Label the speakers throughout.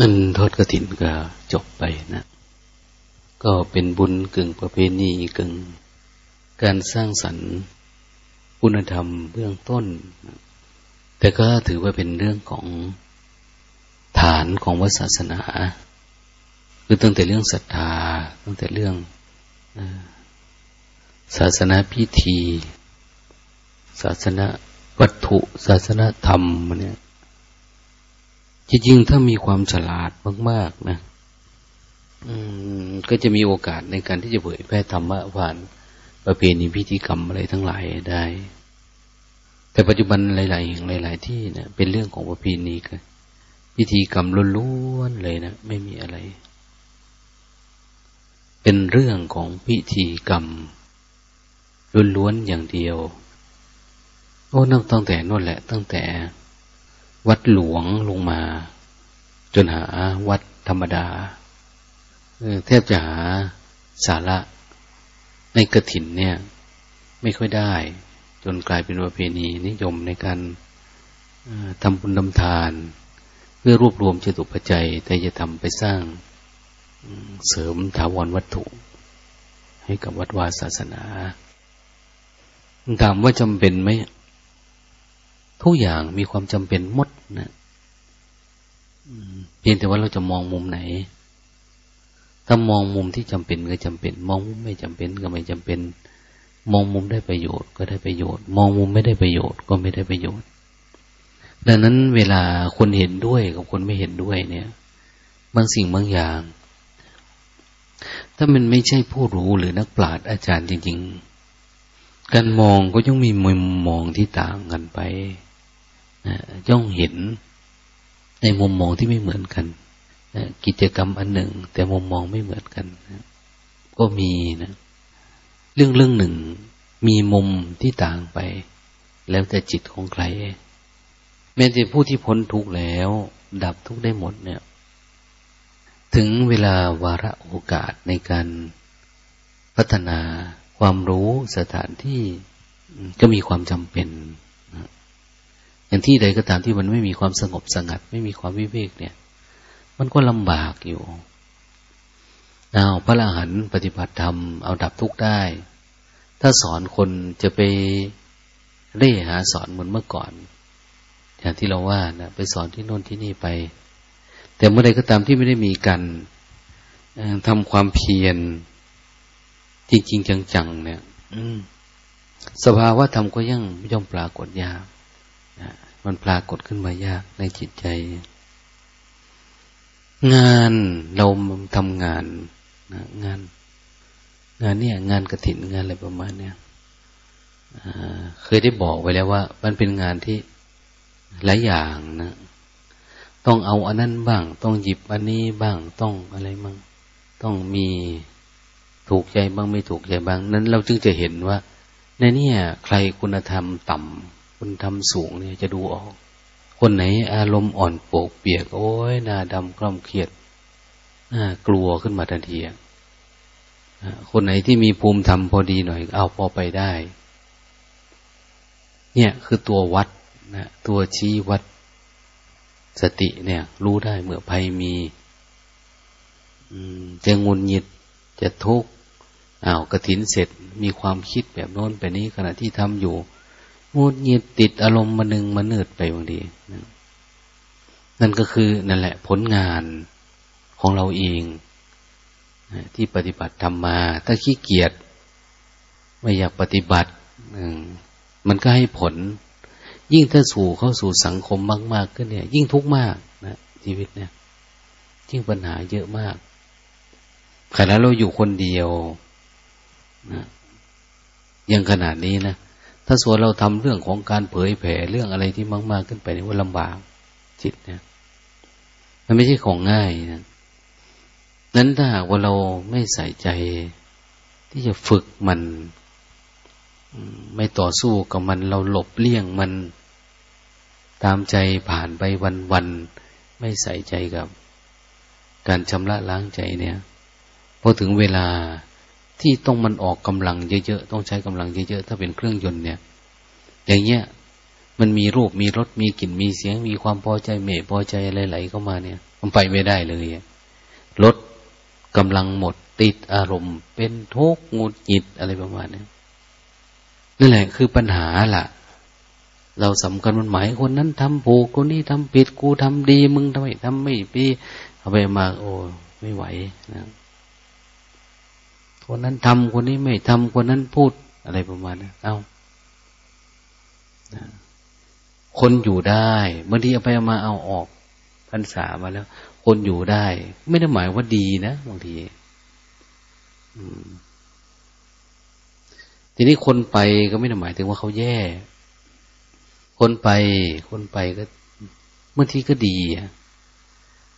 Speaker 1: นั่นทอดกระถินก็จบไปนะ ก็เป็นบุญกึ่งประเพณีกึ่ง การสร้างสรรค์คุณธรรมเบื้องต้น แต่ก็ถือว่าเป็นเรื่องของฐานของวัศาสนา คือตั้งแต่เรื่องศรัทธา ตั้งแต่เรื่องศาสนาพิธี ศาสนาวัตถุ ศาสนาธรรมเนี่ย จริงๆ ถ้ามีความฉลาดมากๆนะก็จะมีโอกาสในการที่จะเผยแพร่ธรรมะผ่านประเพณีพิธีกรรมอะไรทั้งหลายได้ แต่ปัจจุบันหลายๆแห่งหลาย ๆ ที่เนะเป็นเรื่องของประเพณีกันพิธีกรรมล้วนๆเลยนะไม่มีอะไร เป็นเรื่องของพิธีกรรมล้วนๆอย่างเดียวโอ้นับตั้งแต่นั่นแหละ ตั้งแต่ วัดหลวงลงมา จนหาวัดธรรมดาแทบจะหาสาระในกระถินเนี่ย ไม่ค่อยได้ จนกลายเป็นประเพณีนิยมในการทำบุญทำทาน เพื่อรวบรวมจตุปัจจัยแต่จะทำไปสร้างเสริมถาวรวัตถุ ให้กับวัดวาศาสนาถามว่าจำเป็นไหม ทุกอย่างมีความจำเป็นหมดนะเพียงแต่ว่าเราจะมองมุมไหน ถ้ามองมุมที่จำเป็นก็จำเป็น มองมุมไม่จำเป็นก็ไม่จำเป็น มองมุมได้ประโยชน์ก็ได้ประโยชน์ มองมุมไม่ได้ประโยชน์ก็ไม่ได้ประโยชน์ ดังนั้นเวลาคนเห็นด้วยกับคนไม่เห็นด้วยเนี่ยบางสิ่งบางอย่าง ถ้ามันไม่ใช่ผู้รู้หรือนักปราชญ์อาจารย์จริง ๆ การมองก็ต้องมีมุมมองที่ต่างกันไป ย่องเห็นในมุมมองที่ไม่เหมือนกันกิจกรรมอันหนึ่ง แต่มุมมองไม่เหมือนกันก็มีนะเรื่องเรื่องหนึ่งมีมุมที่ต่างไป แล้วแต่จิตของใครแม้แต่ผู้ที่พ้นทุกข์แล้ว ดับทุกข์ได้หมดเนี่ย ถึงเวลาวาระโอกาสในการพัฒนาความรู้สถานที่ก็มีความจำเป็น อย่างที่ใดก็ตามที่มันไม่มีความสงบสงัด ไม่มีความวิเวกเนี่ย มันก็ลำบากอยู่เอาพระอรหันต์ปฏิบัติธรรมเอาดับทุกข์ได้ ถ้าสอนคนจะไปเร่หาสอนเหมือนเมื่อก่อน อย่างที่เราว่านะไปสอนที่โน่นที่นี่ไป แต่เมื่อใดก็ตามที่ไม่ได้มีการทำความเพียร จริง ๆ จังๆเนี่ย สภาวะธรรมก็ยังย่อมปรากฏยาก มันปรากฏขึ้นมายากในจิตใจ งานเราทำงานนะงาน งานเนี่ย งานกระถินงานอะไรประมาณ เนี้ยเคยได้บอกไว้แล้วว่า มันเป็นงานที่หลายอย่างนะต้องเอาอันนั้นบ้าง ต้องหยิบอันนี้บ้างต้องอะไรบ้างต้องมีถูกใจบ้างไม่ถูกใจบ้าง นั้นเราจึงจะเห็นว่า ในนี้ใครคุณธรรมต่ำ คนทำสูงเนี่ยจะดูออก คนไหนอารมณ์อ่อนโปกเปียก โอ้ยหน้าดำกล้อมเครียดน่ากลัวขึ้นมาทันทีคนไหนที่มีภูมิธรรมพอดีหน่อย เอาพอไปได้ เนี่ยคือตัววัดนะตัวชี้วัด สติเนี่ย รู้ได้เมื่อภัยมีจะงุนหงิดจะทุกข์อ้าวกระถินเสร็จมีความคิดแบบโน้นแบบนี้ขณะที่ทำอยู่ ดหงิดติดอารมณ์มาหนึ่งมาเนิดไปบางทีนั่นก็คือนั่นแหละ ผลงานของเราเองที่ปฏิบัติทำมา ถ้าขี้เกียจไม่อยากปฏิบัติมันก็ให้ผล ยิ่งถ้าสู่เข้าสู่สังคมมาก ๆ ขึ้นเนี่ย ยิ่งทุกข์มากนะชีวิตเนี่ยยิ่งปัญหาเยอะมากขณะเราอยู่คนเดียวนะยังขนาดนี้นะ ถ้าส่วนเราทำเรื่องของการเผยแผ่เรื่องอะไรที่มาก ๆขึ้นไปนี่ว่าลำบากจิตเนี่ยมันไม่ใช่ของง่ายนะนั้นถ้าหากว่าเราไม่ใส่ใจที่จะฝึกมันไม่ต่อสู้กับมันเราหลบเลี่ยงมัน ตามใจผ่านไปวันๆไม่ใส่ใจกับ การชำระล้างใจเนี่ยพอถึงเวลา ที่ต้องมันออกกำลังเยอะๆต้องใช้กำลังเยอะๆถ้าเป็นเครื่องยนต์เนี่ย อย่างเงี้ยมันมีรูปมีรสมีกลิ่นมีเสียง มีความพอใจเมตพอใจอะไรไหลเข้ามาเนี่ย มันไปไม่ได้เลยรถกำลังหมดติดอารมณ์ เป็นทุกข์งุดหงิดอะไรประมาณนี้นั่นแหละคือปัญหาล่ะ เราสำคัญมันหมายคนนั้นทำผูกคนนี้ทำผิดกูทำดี มึงทำไมทำไม่ดีเอาไปมา โอ้ไม่ไหวนะ คนนั้นทำคนนี้ไม่ทำคนนั้นพูดอะไรประมาณนั้นเอาคนอยู่ได้บางทีเอาไปเอามาเอาออกพรรษามาแล้ว คนอยู่ได้ ไม่ได้หมายว่าดีนะบางทีทีนี้คนไปก็ไม่ได้หมายถึงว่าเขาแย่ คนไป คนไปก็บางทีก็ดีอะ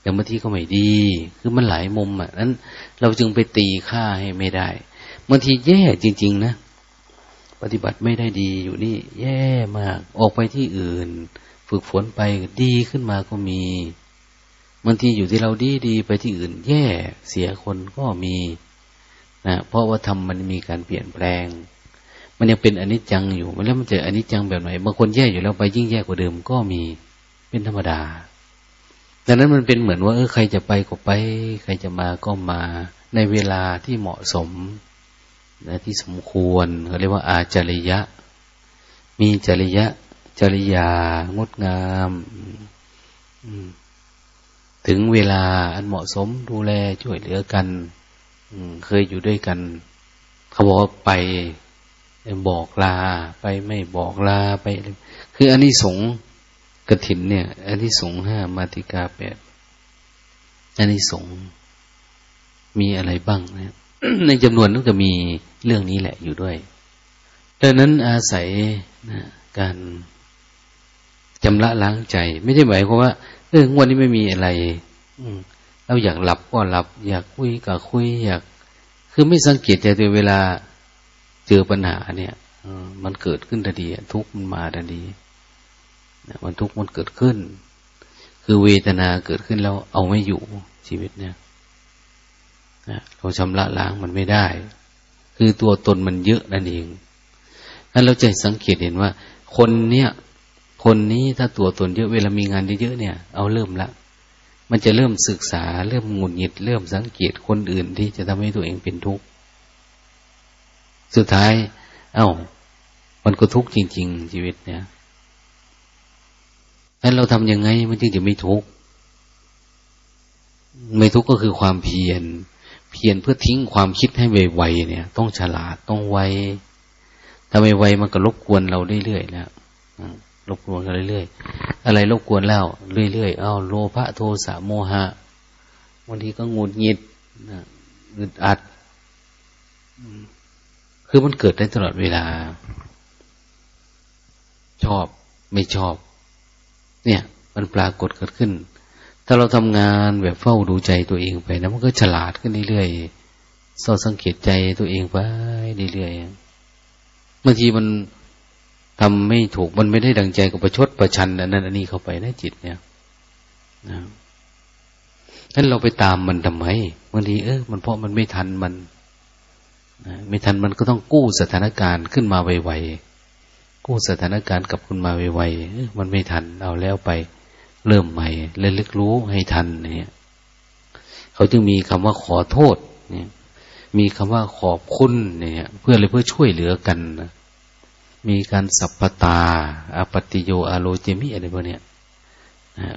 Speaker 1: แต่บางทีก็ไม่ดี คือมันหลายมุมอะนั้น เราจึงไปตีค่าให้ไม่ได้บางทีแย่จริง ๆ นะปฏิบัติไม่ได้ดีอยู่นี่ แย่มาก ออกไปที่อื่น ฝึกฝนไปดีขึ้นมาก็มีบางทีอยู่ที่เราดีดีไปที่อื่น แย่เสียคนก็มีนะเพราะว่าทำมันมีการเปลี่ยนแปลง มันยังเป็นอนิจจังอยู่มันแล้วมันจะอนิจจังแบบไหนบางคนแย่อยู่แล้วไปยิ่งแย่กว่าเดิมก็มีเป็นธรรมดา ดังนั้นมันเป็นเหมือนว่าเออใครจะไปก็ไป ใครจะมาก็มา ในเวลาที่เหมาะสมนะที่สมควรเขาเรียกว่า อาจริยะ มีจริยะ จริยางดงามถึงเวลาอันเหมาะสมดูแลช่วยเหลือกันเคยอยู่ด้วยกัน เขาบอกว่าไปบอกลา ไปไม่บอกลาไป คืออันนี้สง กระถินเนี่ยอันนี้สงห้ามาติกาแปดอันนี้สงมีอะไรบ้างนะในจำนวนนั้นก็มีเรื่องนี้แหละอยู่ด้วยดังนั้นอาศัยนะการจำละล้างใจ ไม่ใช่หมายความว่าเออวันนี้ไม่มีอะไร อืเราอยากหลับก็หลับ อยากคุยก็คุยอยาก คือไม่สังเกตแต่ตัวเวลาเจอปัญหาเนี่ยมันเกิดขึ้นทันทีทุกมันมาทันที มันทุกข์มันเกิดขึ้น คือเวทนาเกิดขึ้นแล้วเอาไม่อยู่ชีวิตเนี่ยเราชำระล้างมันไม่ได้ คือตัวตนมันเยอะนั่นเองนั้นเราจะสังเกตเห็นว่า คนเนี้ยคนนี้ถ้าตัวตนเยอะเวลามีงานเยอะๆเนี่ย เอาเริ่มละมันจะเริ่มศึกษา เริ่มงุนหงิด เริ่มสังเกตคนอื่นที่จะทำให้ตัวเองเป็นทุกข์ สุดท้าย เอา้า มันก็ทุกข์จริง ๆ ชีวิตเนี่ย นั้นเราทำยังไงมันจึงจะไม่ทุกข์ไม่ทุกข์ก็คือความเพียร เพียรเพื่อทิ้งความคิดให้ไวๆเนี่ย ต้องฉลาดต้องไวถ้าไม่ไวมันก็รบกวนเราเรื่อยๆแล้วรบกวนกันเรื่อยๆอะไรรบกวนแล้วเรื่อยๆเอาวโลภะโทสะโมหะบางทีก็งุดหงิดอึดอัดคือมันเกิดได้ตลอดเวลา ชอบไม่ชอบ เนี่ย มันปรากฏเกิดขึ้น ถ้าเราทำงานแบบเฝ้าดูใจตัวเองไปนะมันก็ฉลาดขึ้นเรื่อยๆสอดสังเกตใจตัวเองไปเรื่อยๆบางทีมันทำไม่ถูกมันไม่ได้ดังใจกับประชดประชันอันนั้นอันนี้เข้าไปนะจิตเนี่ยนะนั้นเราไปตามมันทำไมบางทีเออมันเพราะมันไม่ทันมันนะไม่ทันมันก็ต้องกู้สถานการณ์ขึ้นมาไวๆ กู้สถานการณ์กับคุณมาไวๆมันไม่ทัน เอาแล้วไป เริ่มใหม่เล่นลึกรู้ให้ทันเนี่ยเขาจึงมีคำว่าขอโทษเนี่ยมีคำว่าขอบคุณเนี่ยเพื่อเลยเพื่อช่วยเหลือกันนะมีการสัพพตาอปติโยอาโลเจมิอะไรพวกนี้ย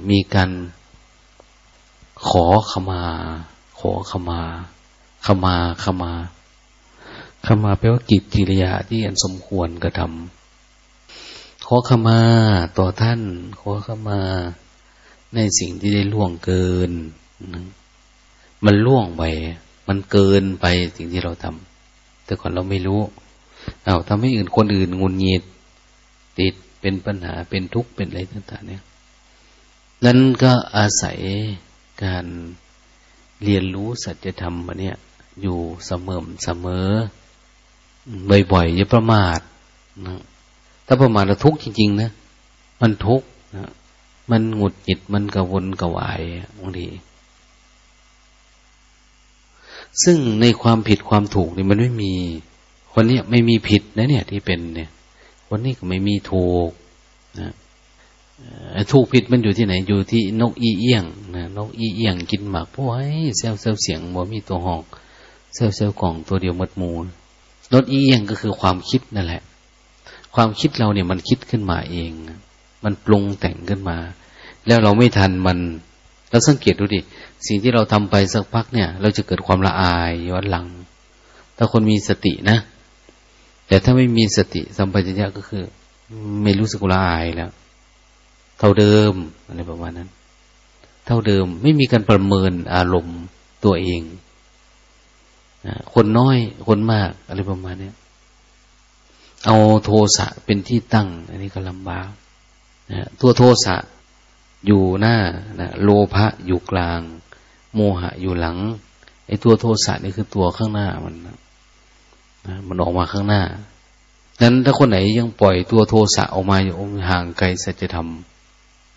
Speaker 1: มีการขอขมา ขอขมา ขมาขมาขมาแปลว่ากิจกิริยาที่อันสมควรกระทำ อขมาต่อท่าน ขอขมาในสิ่งที่ได้ล่วงเกิน มันล่วงไป มันเกินไปสิ่งที่เราทำแต่ก่อนเราไม่รู้เอาทำให้อื่นคนอื่นงุนงิดติดเป็นปัญหาเป็นทุกข์เป็นอะไรต่างๆเนี่ยนั้นก็อาศัยการเรียนรู้สัจธรรมมาเนี่ย อยู่เสมอเสมอ บ่อยๆอย่าประมาทนะ ถ้าประมาทเราทุกข์จริง ๆ นะ มันทุกข์นะมันหงุดหงิดมันกระวนกระวายบางทีซึ่งในความผิดความถูกนี่มันไม่มี คนนี้ไม่มีผิดนะเนี่ย ที่เป็นเนี่ย คนนี้ก็ไม่มีถูกนะถูกผิดมันอยู่ที่ไหนอยู่ที่นกอีเอี้ยงนะนกอีเอี้ยงกินหมากพวกไอ้เซลเซลเสียงบ่มีตัวหอกเซลเซลกล่องตัวเดียวมัดมูลนกอีเอี้ยงก็คือความคิดนั่นแหละ ความคิดเราเนี่ยมันคิดขึ้นมาเอง มันปรุงแต่งขึ้นมา แล้วเราไม่ทันมันเราสังเกตดูดิ สิ่งที่เราทำไปสักพักเนี่ย เราจะเกิดความละอายย้อนหลัง ถ้าคนมีสตินะ แต่ถ้าไม่มีสติสัมปชัญญะก็คือ ไม่รู้สึกละอายแล้ว เท่าเดิมอะไรประมาณนั้น เท่าเดิมไม่มีการประเมินอารมณ์ตัวเอง คนน้อยคนมากอะไรประมาณนี้ เอาโทสะเป็นที่ตั้ง อันนี้ก็ลำบากนะตัวโทสะอยู่หน้านะโลภะอยู่กลาง โมหะอยู่หลังไอ้ตัวโทสะนี่คือตัวข้างหน้ามันนะมันออกมาข้างหน้านั้นถ้าคนไหนยังปล่อยตัวโทสะออกมาอยู่ห่างไกลสัจธรรม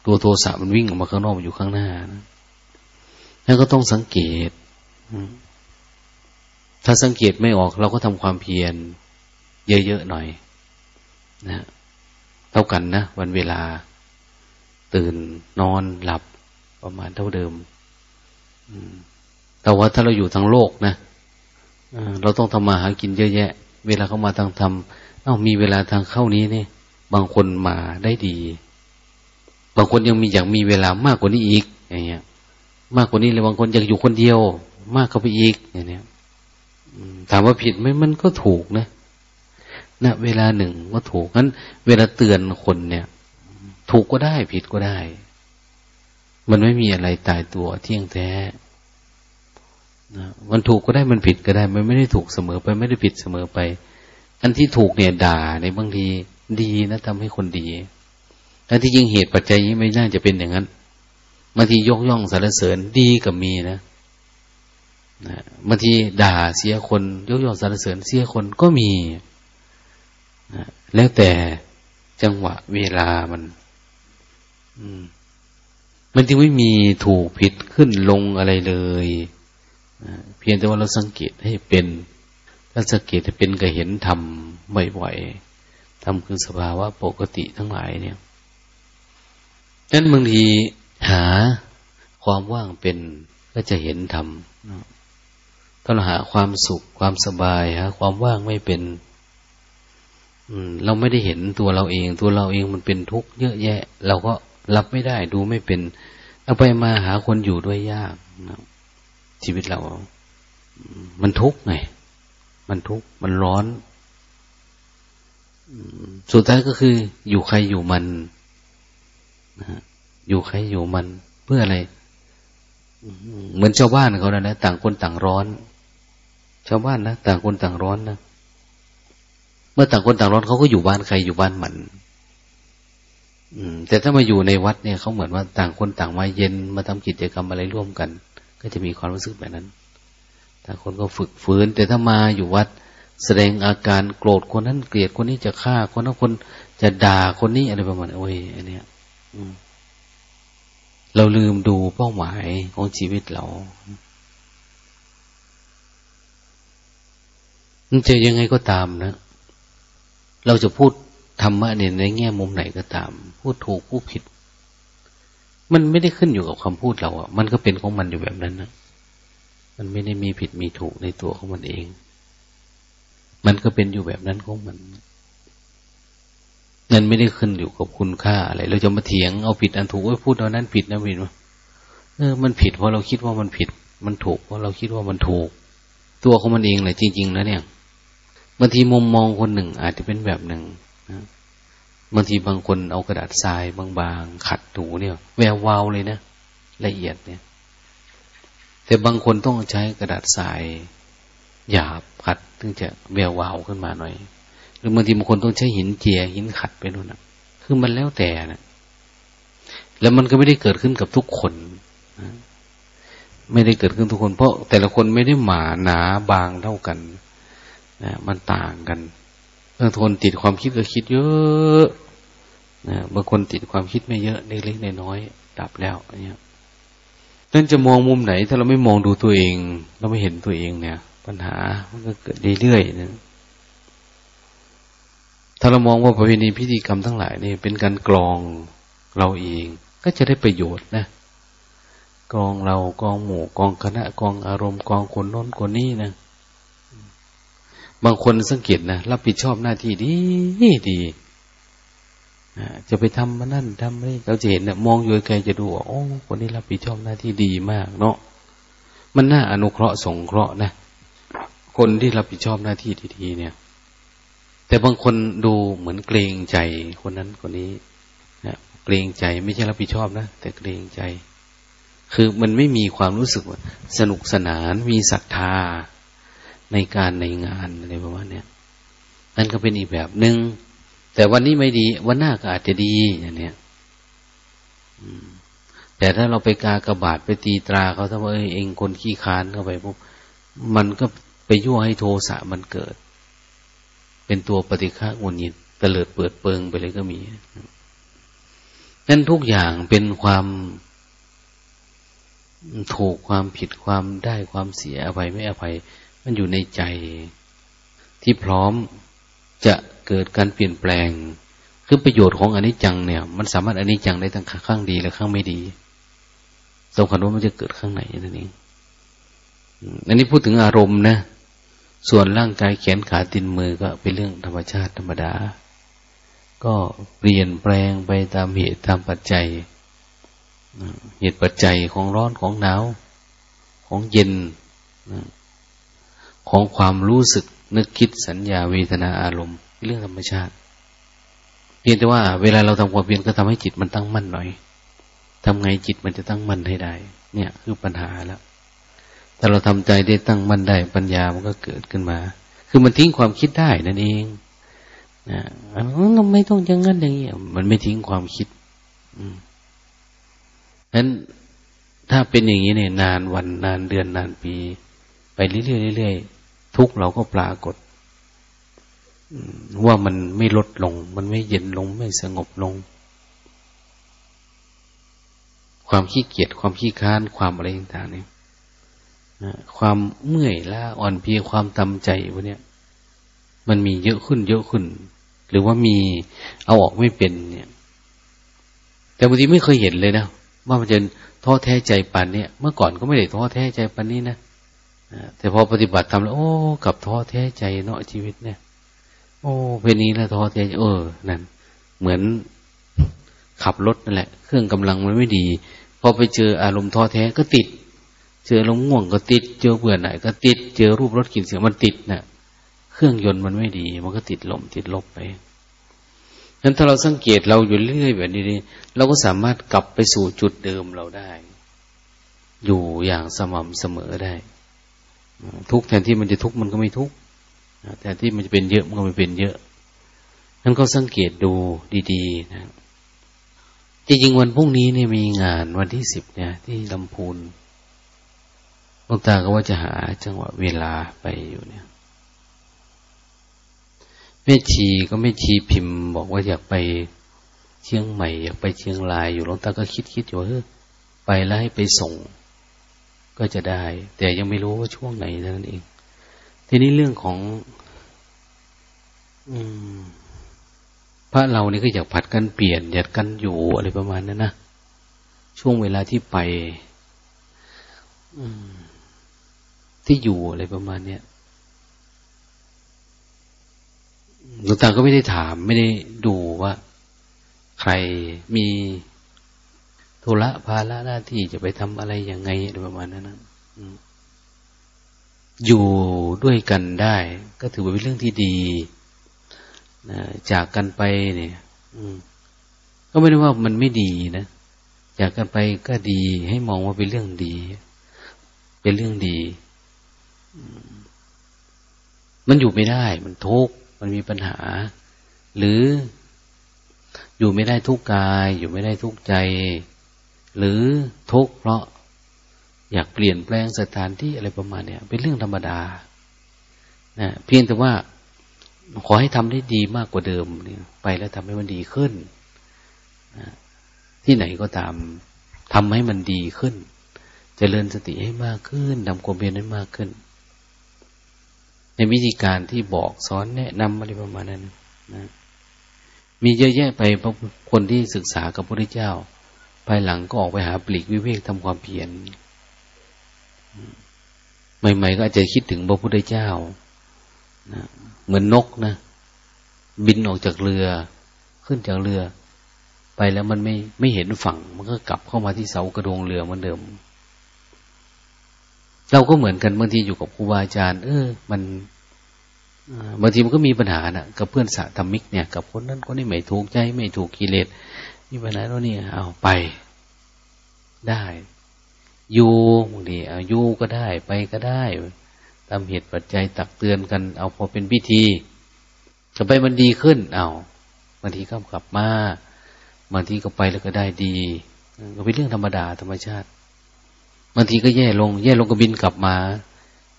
Speaker 1: ตัวโทสะมันวิ่งออกมาข้างนอกมันอยู่ข้างหน้านะนั่นก็ต้องสังเกต ถ้าสังเกตไม่ออกเราก็ทำความเพียร เยอะๆหน่อย นะ เท่ากันนะ วันเวลา ตื่นนอนหลับ ประมาณเท่าเดิมแต่ว่าถ้าเราอยู่ทางโลกนะเราต้องทำมาหากินเยอะแยะ เวลาเขามาทางทำเอ้ามีเวลาทางเข้านี้เนี่ย บางคนมาได้ดี บางคนยังมีอยากมีเวลามากกว่านี้อีก อย่างเงี้ย มากกว่านี้เลยบางคนอยากอยู่คนเดียว มากเข้าไปอีกอย่างเนี้ยถามว่าผิดไหมมันก็ถูกนะ ณเวลาหนึ่งก็ถูกงั้น เวลาเตือนคนเนี่ย ถูกก็ได้ผิดก็ได้ มันไม่มีอะไรตายตัวเที่ยงแท้นะมันถูกก็ได้มันผิดก็ได้ มันไม่ได้ถูกเสมอไป ไม่ได้ผิดเสมอไป อันที่ถูกเนี่ย ด่าในบางทีดีนะทำให้คนดีอันที่จริงเหตุปัจจัยนี้ไม่น่าจะเป็นอย่างนั้นบางทียกย่องสรรเสริญดีกับมีนะนะบางทีด่าเสียคน ยกย่องสรรเสริญเสียคนก็มี นะแล้วแต่จังหวะเวลามันมันจึงไม่มีถูกผิดขึ้นลงอะไรเลยเพียงแต่ว่าเราสังเกตให้เป็นถ้าสังเกตให้เป็นก็เห็นทำบ่อยๆทำคือสภาวะปกติทั้งหลายเนี่ยนั้นบางทีหาความว่างเป็นก็จะเห็นธรรมต้องหาความสุขความสบายหาความว่างไม่เป็น เราไม่ได้เห็นตัวเราเอง ตัวเราเองมันเป็นทุกข์เยอะแยะ เราก็รับไม่ได้ดูไม่เป็น เอาไปมาหาคนอยู่ด้วยยากนะชีวิตเรา มันทุกข์ไงมันทุกข์มันร้อนสุดท้ายก็คือ อยู่ใครอยู่มันนะอยู่ใครอยู่มัน เพื่ออะไรเหมือนชาวบ้านเขานะนะต่างคนต่างร้อน ชาวบ้านนะต่างคนต่างร้อนนะ เมื่อต่างคนต่างร้อนเขาก็อยู่บ้านใครอยู่บ้านมัน อืม แต่ถ้ามาอยู่ในวัดเนี่ยเขาเหมือนว่าต่างคนต่างมาเย็นมาทำกิจกรรมอะไรร่วมกัน ก็จะมีความรู้สึกแบบนั้น ต่างคนก็ฝึกฝืน แต่ถ้ามาอยู่วัด แสดงอาการโกรธคนนั้นเกลียดคนนี้จะฆ่าคนนั้นคนจะด่าคนนี้อะไรประมาณโอ้ยอันเนี้ยเราลืมดูเป้าหมายของชีวิตเรามันจะยังไงก็ตามนะ เราจะพูดธรรมะเนี่ยในแง่มุมไหนก็ตาม พูดถูกพูดผิด มันไม่ได้ขึ้นอยู่กับคำพูดเราอะ มันก็เป็นของมันอยู่แบบนั้นนะมันไม่ได้มีผิดมีถูกในตัวของมันเอง มันก็เป็นอยู่แบบนั้นของมันนั่นไม่ได้ขึ้นอยู่กับคุณค่าอะไร เราจะมาเถียงเอาผิดอันถูกว่าพูดเอานั้นผิดนะผิดวะเออ มันผิดเพราะเราคิดว่ามันผิด มันถูกเพราะเราคิดว่ามันถูก ตัวของมันเองเลยจริง ๆ นะเนี่ย บางทีมุมมองคนหนึ่ง อาจจะเป็นแบบหนึ่งนะบางทีบางคนเอากระดาษทรายบางๆขัดถูเนี่ย แวววาวเลยนะละเอียดเนี่ย แต่บางคนต้องใช้กระดาษทรายหยาบขัดถึงจะแวววาวขึ้นมาหน่อย หรือบางทีบางคนต้องใช้หินเจียหินขัดไปนู่นนะคือมันแล้วแต่นะแล้วมันก็ไม่ได้เกิดขึ้นกับทุกคนนะไม่ได้เกิดขึ้นทุกคน เพราะแต่ละคนไม่ได้หมาหนาบางเท่ากัน นะมันต่างกันบางคนติดความคิดก็คิดเยอะนะบางคนติดความคิดไม่เยอะเล็กๆน้อยๆดับแล้วเนี่ยนั่นจะมองมุมไหน ถ้าเราไม่มองดูตัวเอง เราไม่เห็นตัวเองเนี่ย ปัญหามันก็เกิดเรื่อยๆนะถ้าเรามองว่าประเพณีพิธีกรรมทั้งหลายนี่เป็นการกรองเราเอง ก็จะได้ประโยชน์นะกองเรากองหมู่กองคณะกองอารมณ์กองคนโน้นคนนี้นะ บางคนสังเกตนะรับผิดชอบหน้าที่ดีดีจะไปทำมานั่นทำนี่เราจะเห็นเนะมองอยู่ไกลจะดูว่าโอ้คนนี้รับผิดชอบหน้าที่ดีมากเนาะมันน่าอนุเคราะห์สงเคราะห์นะคนที่รับผิดชอบหน้าที่ดีๆเนี่ย แต่บางคนดูเหมือนเกรงใจ คนนั้นคนนี้นะเกรงใจไม่ใช่รับผิดชอบนะแต่เกรงใจ คือมันไม่มีความรู้สึกว่าสนุกสนานมีศรัทธา ในการในงานอะไรประมาณนี้นั่นก็เป็นอีกแบบหนึง่งแต่วันนี้ไม่ดี วันหน้าก็อาจจะดีอย่างเนี้ยแต่ถ้าเราไปกากระบาดไปตีตราเขาถ้าว่าเองคนขี้ค้านเข้าไปปุ๊บมันก็ไปยั่วให้โทสะมันเกิด เป็นตัวปฏิฆะงุนยินเตลิดเปิดเปิงไปเลยก็มีนั่นทุกอย่างเป็นความถูกความผิดความได้ความเสียอภัยไม่อภัย มันอยู่ในใจที่พร้อมจะเกิดการเปลี่ยนแปลง คือประโยชน์ของอนิจจังเนี่ย มันสามารถอนิจจังได้ทั้งข้างดีและข้างไม่ดีสำคัญว่ามันจะเกิดข้างไหนนั่นเองอันนี้พูดถึงอารมณ์นะ ส่วนร่างกายแขนขาตินมือก็เป็นเรื่องธรรมชาติธรรมดา ก็เปลี่ยนแปลงไปตามเหตุตามปัจจัย เหตุปัจจัยของร้อนของหนาว ของเย็น ของความรู้สึกนึกคิดสัญญาเวทนาอารมณ์เรื่องธรรมชาติ เพียงแต่ว่าเวลาเราทำความเพียรก็ทำให้จิตมันตั้งมั่นหน่อยทำไงจิตมันจะตั้งมั่นให้ได้ เนี่ยคือปัญหาแล้วถ้าเราทำใจได้ตั้งมั่นได้ปัญญามันก็เกิดขึ้นมา คือมันทิ้งความคิดได้นั่นเองนะเราไม่ต้องอย่างนั้นอย่างนี้มันไม่ทิ้งความคิด อืมนั้นถ้าเป็นอย่างนี้เนี่ย นานวันนานเดือนนานปี ไปเรื่อยๆเรื่อยๆ ทุกเราก็ปรากฏว่ามันไม่ลดลง มันไม่เย็นลง ไม่สงบลง ความขี้เกียจความขี้ค้านความอะไรต่างๆเนี่ยความเมื่อยล้าอ่อนเพลียความตำใจพวกนี้มันมีเยอะขึ้น เยอะขึ้น หรือว่ามีเอาออกไม่เป็น เนี่ย แต่บางทีไม่เคยเห็นเลยนะว่ามันจะท้อแท้ใจปันเนี่ย เมื่อก่อนก็ไม่ได้ท้อแท้ใจปันนี้นะ แต่พอปฏิบัติทำแล้ว โอ้กับท้อแท้ใจเนาะชีวิตเนี่ย โอ้เป็นนี้แล้วท้อแท้ใจเออนั่นเหมือนขับรถนั่นแหละ เครื่องกำลังมันไม่ดี พอไปเจออารมณ์ท้อแท้ก็ติด เจอลมง่วงก็ติด เจอเบื่อหน่ายก็ติด เจอรูปรสกลิ่นเสียงมันติดนะ่ะ เครื่องยนต์มันไม่ดี มันก็ติดลมติดลบไปฉะนั้นถ้าเราสังเกตเราอยู่เรื่อยแบบนี้เราก็สามารถกลับไปสู่จุดเดิมเราได้ อยู่อย่างสม่ำเสมอได้ ทุกแทนที่มันจะทุกมันก็ไม่ทุกแทนที่มันจะเป็นเยอะมันก็ไม่เป็นเยอะนั้นก็สังเกตดูดีๆนะจริงๆวันพรุ่งนี้เนี่ยมีงานวันที่สิบเนี่ย ที่ลำพูนหลวงตาก็ว่าจะหาจังหวะเวลาไปอยู่เนี่ยแม่ชีก็แม่ชีพิมพ์ บอกว่าอยากไปเชียงใหม่ อยากไปเชียงรายอยู่หลวงตาก็คิดคิดอยู่ว่าไปแล้วให้ไปส่ง ก็จะได้ แต่ยังไม่รู้ว่าช่วงไหนนั่นเอง ทีนี้เรื่องของ อืมพระเรานี่ก็อยากผัดกันเปลี่ยนอยากกันอยู่อะไรประมาณนั้นนะช่วงเวลาที่ไป อืม ที่อยู่อะไรประมาณ เนี้ยหลวงตาก็ไม่ได้ถาม ไม่ได้ดูว่า ใครมี ธุระภาระหน้าที่จะไปทำอะไรยังไงอะไรประมาณนั้นนะอยู่ด้วยกันได้ ก็ถือว่าเป็นเรื่องที่ดีนะจากกันไปเนี่ยก็ไม่ได้ว่ามันไม่ดีนะจากกันไปก็ดี ให้มองว่าเป็นเรื่องดี เป็นเรื่องดีมันอยู่ไม่ได้ มันทุกข์มันมีปัญหา หรืออยู่ไม่ได้ทุกกาย อยู่ไม่ได้ทุกใจ หรือทุกข์เพราะอยากเปลี่ยนแปลงสถานที่อะไรประมาณเนี้ยเป็นเรื่องธรรมดานะเพียงแต่ว่าขอให้ทำได้ดีมากกว่าเดิมเนี่ยไปแล้วทำให้มันดีขึ้นนะที่ไหนก็ตามทำให้มันดีขึ้นจเจริญสติให้มากขึ้นทำความเพียรให้มากขึ้น ในวิธีการที่บอกสอนแนะนำอะไรประมาณนั้นนะมีเยอะแยะไปพระคนที่ศึกษากับพระพุทธเจ้า ภายหลังก็ออกไปหาปลีกวิเวกทำความเพียรใหม่ๆก็อาจจะคิดถึงพระพุทธเจ้านะเหมือนนกนะบินออกจากเรือ ขึ้นจากเรือ ไปแล้วมันไม่ไม่เห็นฝั่ง มันก็กลับเข้ามาที่เสากระโดงเรือเหมือนเดิม เราก็เหมือนกันบางทีอยู่กับครูบาอาจารย์ เออ มันบางทีมันก็มีปัญหานะกับเพื่อนสะธรรมิกเนี่ย กับคนนั้นคนนี้ไม่ถูกใจไม่ถูกกิเลส มีปัญหาแล้วนี่เอาไป ได้อยู่บางทีเอาอยู่ก็ได้ไปก็ได้ตามเหตุปัจจัยตักเตือนกัน เอาพอเป็นพิธีจะไปมันดีขึ้น เอาบางทีก็กลับมาบางทีก็ไปแล้วก็ได้ดีก็เป็นเรื่องธรรมดาธรรมชาติบางทีก็แย่ลง แย่ลงก็บินกลับมา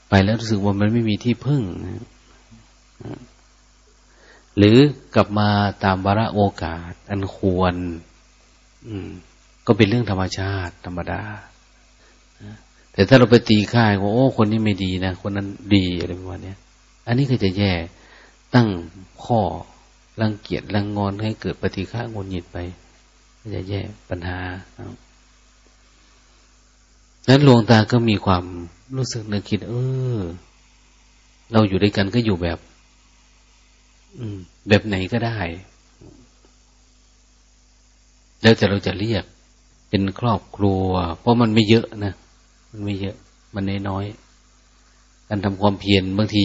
Speaker 1: ไปแล้วรู้สึกว่ามันไม่มีที่พึ่ง หรือกลับมาตามวาระโอกาส อันควร อืม ก็เป็นเรื่องธรรมชาติ ธรรมดาแต่ถ้าเราไปตีค่ายว่าโอ้คนนี้ไม่ดีนะคนนั้นดีอะไรประมาณนี้อันนี้ก็จะแย่ตั้งข้อรังเกียจรังงอนให้เกิดปฏิฆางนหงิดไปก็จะแย่ปัญหานั้นหลวงตาก็มีความรู้สึกนึกคิด เออ เราอยู่ด้วยกันก็อยู่แบบ แบบไหนก็ได้ แล้วแต่เราจะเรียก เป็นครอบครัว เพราะมันไม่เยอะนะ มันไม่เยอะ มันน้อยๆการทำความเพียรบางที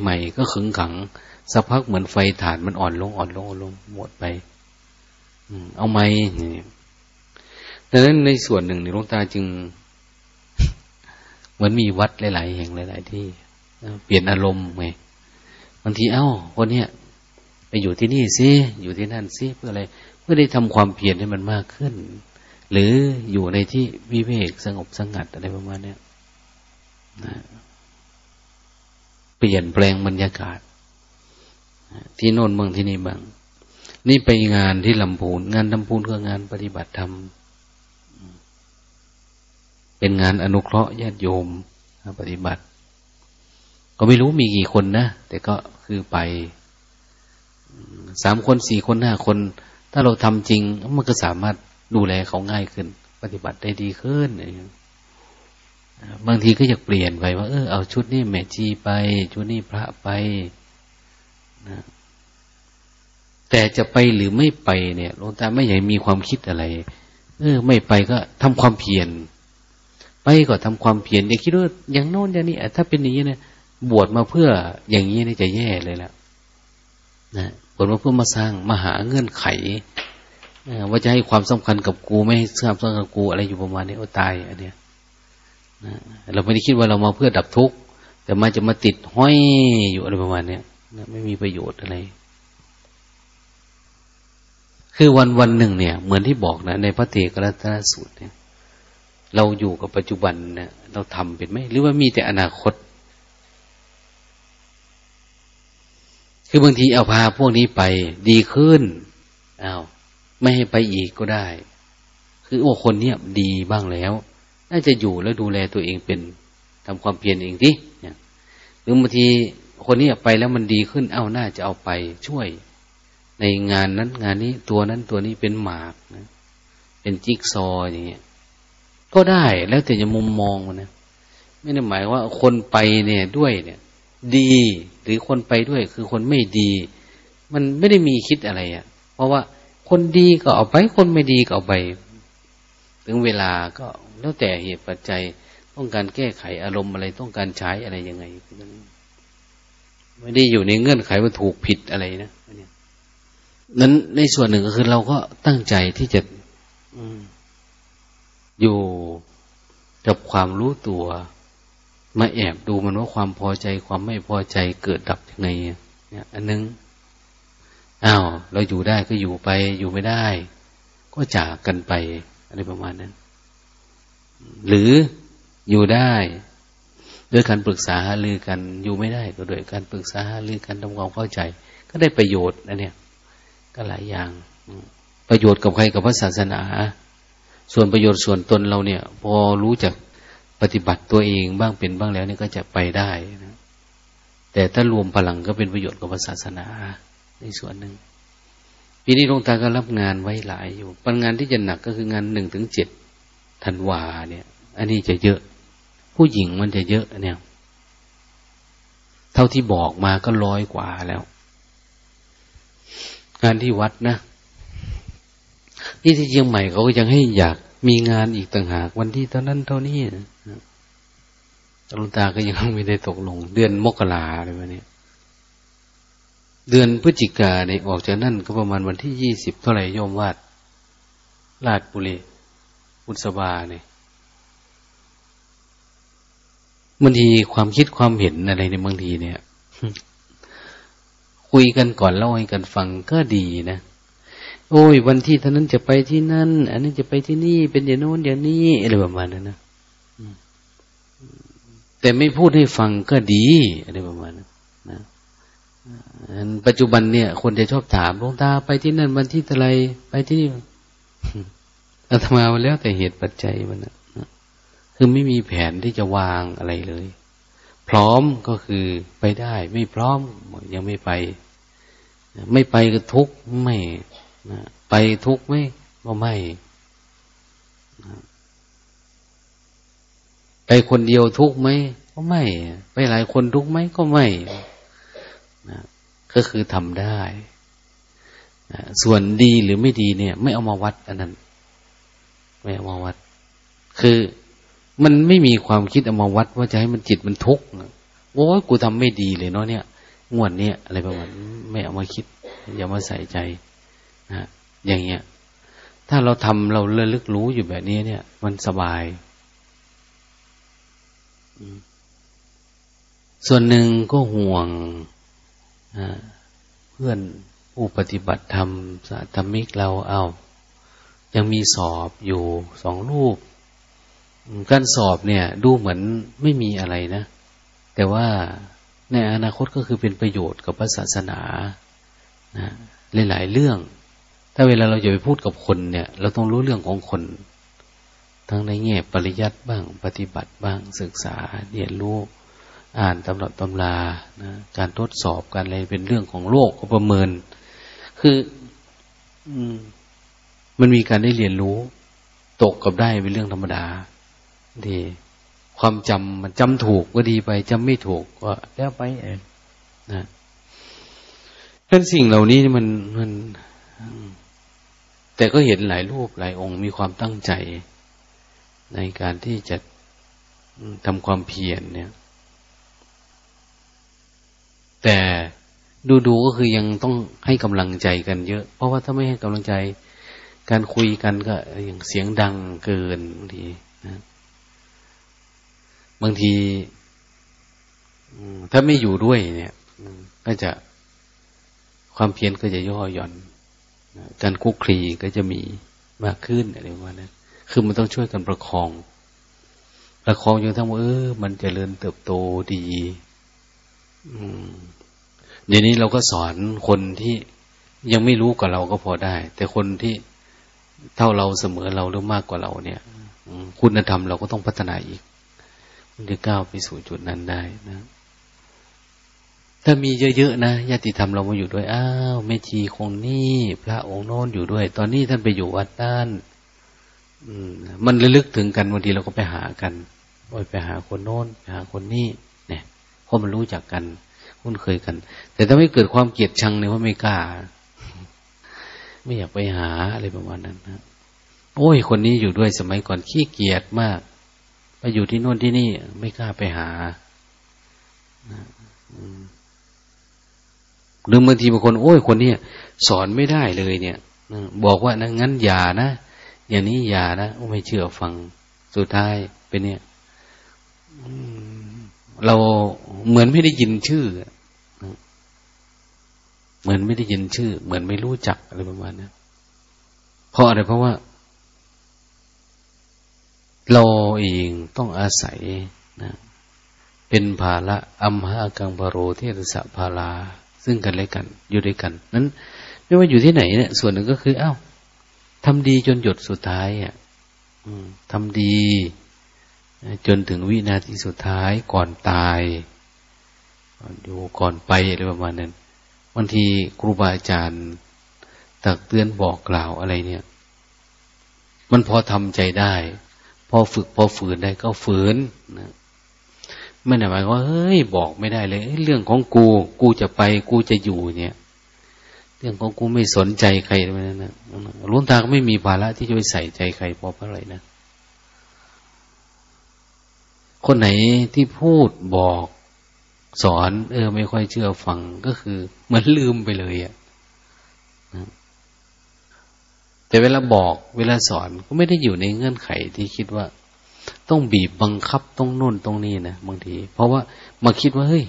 Speaker 1: ใหม่ๆก็ขึงขังสักพักเหมือนไฟฐานมันอ่อนลงอ่อนลงอ่อนลงหมดไปเอาไหมดังนั้นในส่วนหนึ่งในหลวงตาจึง เหมือนมีวัดหลาย ๆ แห่งหลาย ๆ ที่ เปลี่ยนอารมณ์ไงางทีเอ้าคนเนี้ยไปอยู่ที่นี่ซิอยู่ที่นั่นซิเพื่ออะไร เพื่อได้ทำความเพียรให้มันมากขึ้น หรืออยู่ในที่วิเวกสงบสงัดอะไรประมาณนี้นะเปลี่ยนแปลงบรรยากาศ ที่โน่นบางที่นี่บาง นี่ไปงานที่ลำพูน งานลำพูนก็งานปฏิบัติธรรม เป็นงานอนุเคราะห์ญาติโยมปฏิบัติ ก็ไม่รู้มีกี่คนนะ แต่ก็คือไปสามคนสี่คนห้าคน ถ้าเราทำจริง มันก็สามารถดูแลเขาง่ายขึ้น ปฏิบัติได้ดีขึ้นบางทีก็อยากเปลี่ยนไปว่า เออเอาชุดนี้แม่ชีไป ชุดนี้พระไปนะแต่จะไปหรือไม่ไปเนี่ยหลวงตาไม่ใหญ่มีความคิดอะไร เออ ไม่ไปก็ทำความเพียรไปก็ทำความเพียรอย่าคิดว่าอย่างโน้นอย่างนี้ถ้าเป็นอย่างนี้เนี่ย บวชมาเพื่ออย่างนี้นี่จะแย่เลยละนะบวชมาเพื่อมาสร้างมาหาเงื่อนไขว่าจะให้ความสำคัญกับกูไม่ให้ความสำคัญกับกูอะไรอยู่ประมาณนี้โอ้ตายอันเนี้ยเราไม่ได้คิดว่าเรามาเพื่อดับทุกข์แต่มาจะมาติดห้อยอยู่อะไรประมาณเนี้ยไม่มีประโยชน์อะไร คือวันวันหนึ่งเนี่ย เหมือนที่บอกนะในพระเตกรัตนสูตรเนี่ย เราอยู่กับปัจจุบันเนี่ยเราทำเป็นไหมหรือว่ามีแต่อนาคต คือบางทีเอาพาพวกนี้ไปดีขึ้นอ้าวไม่ให้ไปอีกก็ได้ คือโอ้คนเนี้ยดีบ้างแล้ว น่าจะอยู่แล้วดูแลตัวเองเป็นทำความเพียรเองดิเนี่ยหรือบางทีคนนี้ไปแล้วมันดีขึ้น เอ้าน่าจะเอาไปช่วย ในงานนั้นงานนี้ตัวนั้นตัวนี้เป็นหมากนะ เป็นจิ๊กซออย่างเงี้ยก็ได้แล้วแต่จะมุมมองมันนะไม่ได้หมายว่าคนไปเนี่ยด้วยเนี่ย ดี หรือคนไปด้วยคือคนไม่ดี มันไม่ได้มีคิดอะไรอะ่ะ เพราะว่าคนดีก็เอาไป คนไม่ดีก็เอาไป ถึงเวลาก็แล้วแต่เหตุปัจจัยต้องการแก้ไขอารมณ์อะไรต้องการใช้อะไรยังไง ไม่ได้อยู่ในเงื่อนไขว่าถูกผิดอะไรนะนั้นในส่วนหนึ่งก็คือเราก็ตั้งใจที่จะอยู่กับความรู้ตัว มาแอบดูมันว่าความพอใจความไม่พอใจเกิดดับยังไงเนี่ย อันนึงอ้าวเราอยู่ได้ก็อยู่ไปอยู่ไม่ได้ ก็จากกันไปอะไรประมาณนั้น หรืออยู่ได้ด้วยการปรึกษาหารือกันอยู่ไม่ได้ก็ด้วยการปรึกษาหารือกันทำความเข้าใจ ก็ได้ประโยชน์นะเนี่ย ก็หลายอย่าง ประโยชน์กับใครกับพระศาสนา ส่วนประโยชน์ส่วนตนเราเนี่ย พอรู้จัก ปฏิบัติตัวเองบ้างเป็นบ้างแล้วนี่ก็จะไปได้นะแต่ถ้ารวมพลังก็เป็นประโยชน์กับศาสนาในส่วนหนึ่งปีนี้หลวงตาก็รับงานไว้หลายอยู่ปัญงานที่จะหนักก็คืองานหนึ่งถึงเจ็ดธันวาเนี่ย อันนี้จะเยอะ ผู้หญิงมันจะเยอะเนี่ย เท่าที่บอกมาก็ร้อยกว่าแล้ว งานที่วัดนะนี่ที่เชียงใหม่เขาก็ยังให้อยากมีงานอีกต่างหาก วันที่เท่านั้นเท่านี้ หลวงตาก็ยังไม่ได้ตกลง เดือนมกราอะไรแบบนี้เดือนพฤศจิกาเนี่ยออกจากนั่นก็ประมาณวันที่ยี่สิบเท่าไหร่โยมวาดลาดบุรีอุศบาเนี่ยบางทีความคิดความเห็นอะไรในบางทีเนี่ย คุยกันก่อนเล่าให้กันฟังก็ดีนะโอ้ย วันที่ท่านั้นจะไปที่นั่น อันนี้จะไปที่นี่เป็นอย่างโน้นอย่างนี้อะไรประมาณนั้นนะ แต่ไม่พูดให้ฟังก็ดีอะไรประมาณนั้นนะปัจจุบันเนี่ย คนจะชอบถามหลวงตาไปที่นั่นวันที่อะไรไปที่นี่อาตมาแล้วแต่เหตุปัจจัยมันนะคือไม่มีแผนที่จะวางอะไรเลย พร้อมก็คือไปได้ ไม่พร้อมยังไม่ไป ไม่ไปก็ทุกข์ไม่ไปทุกข์ไม่ก็ไม่ ไปคนเดียวทุกข์ไหมก็ไม่ ไปหลายคนทุกข์ไหมก็ไม่นะก็คือทำได้นะส่วนดีหรือไม่ดีเนี่ย ไม่เอามาวัดอันนั้น ไม่เอามาวัด คือมันไม่มีความคิดเอามาวัดว่าจะให้มันจิตมันทุกข์โอ้ยกูทำไม่ดีเลยเนาะเนี่ยงวดเนี้ยอะไรประมาณไม่เอามาคิด อย่ามาใส่ใจนะอย่างเงี้ย ถ้าเราทำเราเลึกรู้อยู่แบบนี้เนี่ย มันสบาย ส่วนหนึ่งก็ห่วงเพื่อนผู้ปฏิบัติธรรมสาธรรมิกเราเอา ยังมีสอบอยู่สองรูป การสอบเนี่ย ดูเหมือนไม่มีอะไรนะ แต่ว่าในอนาคตก็คือเป็นประโยชน์กับพระศาสนานะหลายๆเรื่อง ถ้าเวลาเราจะไปพูดกับคนเนี่ย เราต้องรู้เรื่องของคน ทั้งในแง่ปริยัติบ้าง ปฏิบัติบ้างศึกษาเรียนรู้อ่านตำรับตำรานะการทดสอบการอะไรเป็นเรื่องของโลกก็ประเมิน คือมันมีการได้เรียนรู้ ตกกับได้เป็นเรื่องธรรมดาดีความจำมันจำถูกก็ดีไปจำไม่ถูกก็แล้วไปเองนะเพราะสิ่งเหล่านี้มันมัน แต่ก็เห็นหลายรูปหลายองค์มีความตั้งใจ ในการที่จะทำความเพียรเนี่ย แต่ดูดูก็คือยังต้องให้กำลังใจกันเยอะ เพราะว่าถ้าไม่ให้กำลังใจ การคุยกันก็อย่างเสียงดังเกินบางทีนะบางทีถ้าไม่อยู่ด้วยเนี่ยก็จะความเพียรก็จะย่อหย่อน การคุกคลีก็จะมีมากขึ้นอะไรประมาณนั้น คือมันต้องช่วยกันประคอง ประคองจนทั้งว่าเออ มันจเจริญเติบโตดีเดี๋ยวนี้เราก็สอนคนที่ยังไม่รู้กับเราก็พอได้ แต่คนที่เท่าเราเสมอเราหรือมากกว่าเราเนี่ยคุณธรรมเราก็ต้องพัฒนาอีกมันจะก้าวไปสู่จุดนั้นได้นะ ถ้ามีเยอะๆนะญาติธรรมเรามาอยู่ด้วย อ้าวแม่ชีคงนี่ พระองค์โน้นอยู่ด้วย ตอนนี้ท่านไปอยู่วัดด้าน มันระลึกถึงกันบางทีเราก็ไปหากันไปหาคนโน้นไปหาคนนี้เนี่ยเพราะมันรู้จักกัน คุ้นเคยกัน แต่ถ้าไม่เกิดความเกลียดชังเนี่ยว่าไม่กล้า ไม่อยากไปหาอะไรประมาณนั้นนะโอ้ย คนนี้อยู่ด้วยสมัยก่อนขี้เกียจมาก ไปอยู่ที่โน่นที่นี่ ไม่กล้าไปหาหรือบางทีบางคน โอ้ยคนนี้สอนไม่ได้เลยเนี่ยบอกว่านะงั้นอย่านะ อย่างนี้อย่านะไม่เชื่อฟังสุดท้ายเป็นเนี่ยเราเหมือนไม่ได้ยินชื่อเหมือนไม่ได้ยินชื่อ เหมือนไม่รู้จักอะไรประมาณนั้เพราะอะไรเพราะว่า เราเองต้องอาศัยนะเป็นภาละอัมหากังปโรเทศสะภาลาซึ่งกันและกัน อยู่ด้วยกัน นั้น ไม่ว่าอยู่ที่ไหนเนี่ย ส่วนหนึ่งก็คือเอา้า ทำดีจนหยดสุดท้ายอะทำดี จนถึงวินาทีสุดท้ายก่อนตายอยู่ก่อนไปอะไรประมาณนั้นบางทีครูบาอาจารย์ ตักเตือนบอกกล่าวอะไรเนี่ย มันพอทำใจได้ พอฝึกพอฝืนได้ก็ฝืนนะไม่ได้หมายว่าเฮ้ยบอกไม่ได้เลยเรื่องของกู กูจะไปกูจะอยู่เนี่ย เรื่องของกูไม่สนใจใครเลยนะลุงตาก็ไม่มีภาระที่จะไปใส่ใจใครพอเพราะอะไรนะ คนไหนที่พูดบอกสอน เออ ไม่ค่อยเชื่อฟังก็คือเหมือนลืมไปเลยอะ่ะแต่เวลาบอกเวลาสอนก็ไม่ได้อยู่ในเงื่อนไขที่คิดว่า ต้องบีบบังคับต้องน่นตรงนี้นะบางที เพราะว่ามาคิดว่าเฮ้ย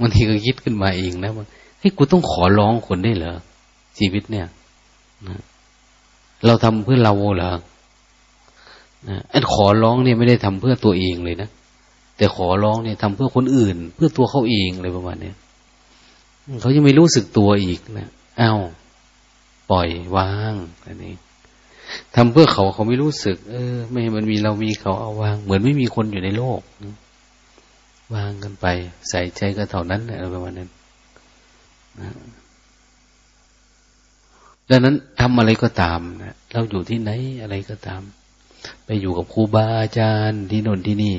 Speaker 1: บางทีก็คิดขึ้นมาเองนะว่า เฮ้ยกูต้องขอร้องคนได้เหรอชีวิตเนี่ยนะเราทำเพื่อเราเหรอนะอันขอร้องเนี่ยไม่ได้ทำเพื่อตัวเองเลยนะแต่ขอร้องเนี่ยทำเพื่อคนอื่น เพื่อตัวเขาเองอะไรประมาณเนี้ยเขายังไม่รู้สึกตัวอีกนะอ้าวปล่อยวางอันนี้ทำเพื่อเขาเขาไม่รู้สึก เออ ไม่มันมีเรามีเขาเอาวาง เหมือนไม่มีคนอยู่ในโลกวางกันไป ใส่ใจก็เท่านั้นอะไรประมาณนั้น ดังนั้นทำอะไรก็ตามนะเราอยู่ที่ไหนอะไรก็ตาม ไปอยู่กับครูบาอาจารย์ที่โน่นที่นี่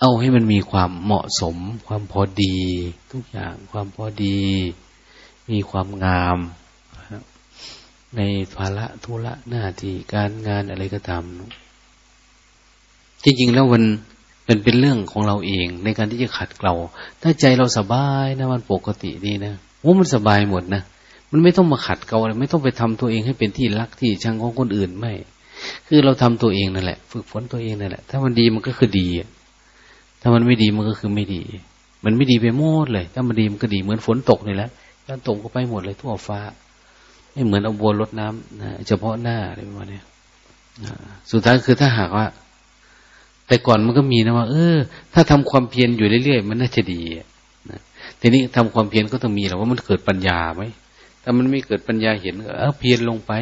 Speaker 1: เอาให้มันมีความเหมาะสม ความพอดี ทุกอย่างความพอดี มีความงามในภาระธุระหน้าที่การงานอะไรก็ตามจริงๆแล้วมัน เป็นเป็นเรื่องของเราเอง ในการที่จะขัดเกลาถ้าใจเราสบายนะมันปกติดีนะโอ้มันสบายหมดนะมันไม่ต้องมาขัดเกลาอะไรไม่ต้องไปทำตัวเองให้เป็นที่รักที่ชังของคนอื่นไม่ คือเราทำตัวเองนั่นแหละ ฝึกฝนตัวเองนั่นแหละ ถ้ามันดีมันก็คือดีถ้ามันไม่ดีมันก็คือไม่ดี มันไม่ดีไปหมดเลย ถ้ามันดีมันก็ดีเหมือนฝนตกนี่แหละการตกก็ไปหมดเลยทั่วฟ้า ไม่เหมือนเอาบัวรดน้ำนะเฉพาะหน้าอะไรประมาณนี้สุดท้ายคือถ้าหากว่า แต่ก่อนมันก็มีนะว่า เออ ถ้าทำความเพียรอยู่เรื่อยๆมันน่าจะดีนะทีนี้ทำความเพียรก็ต้องมีแหละว่ามันเกิดปัญญาไหมถ้ามันไม่เกิดปัญญาเห็นเออเพียรลงไป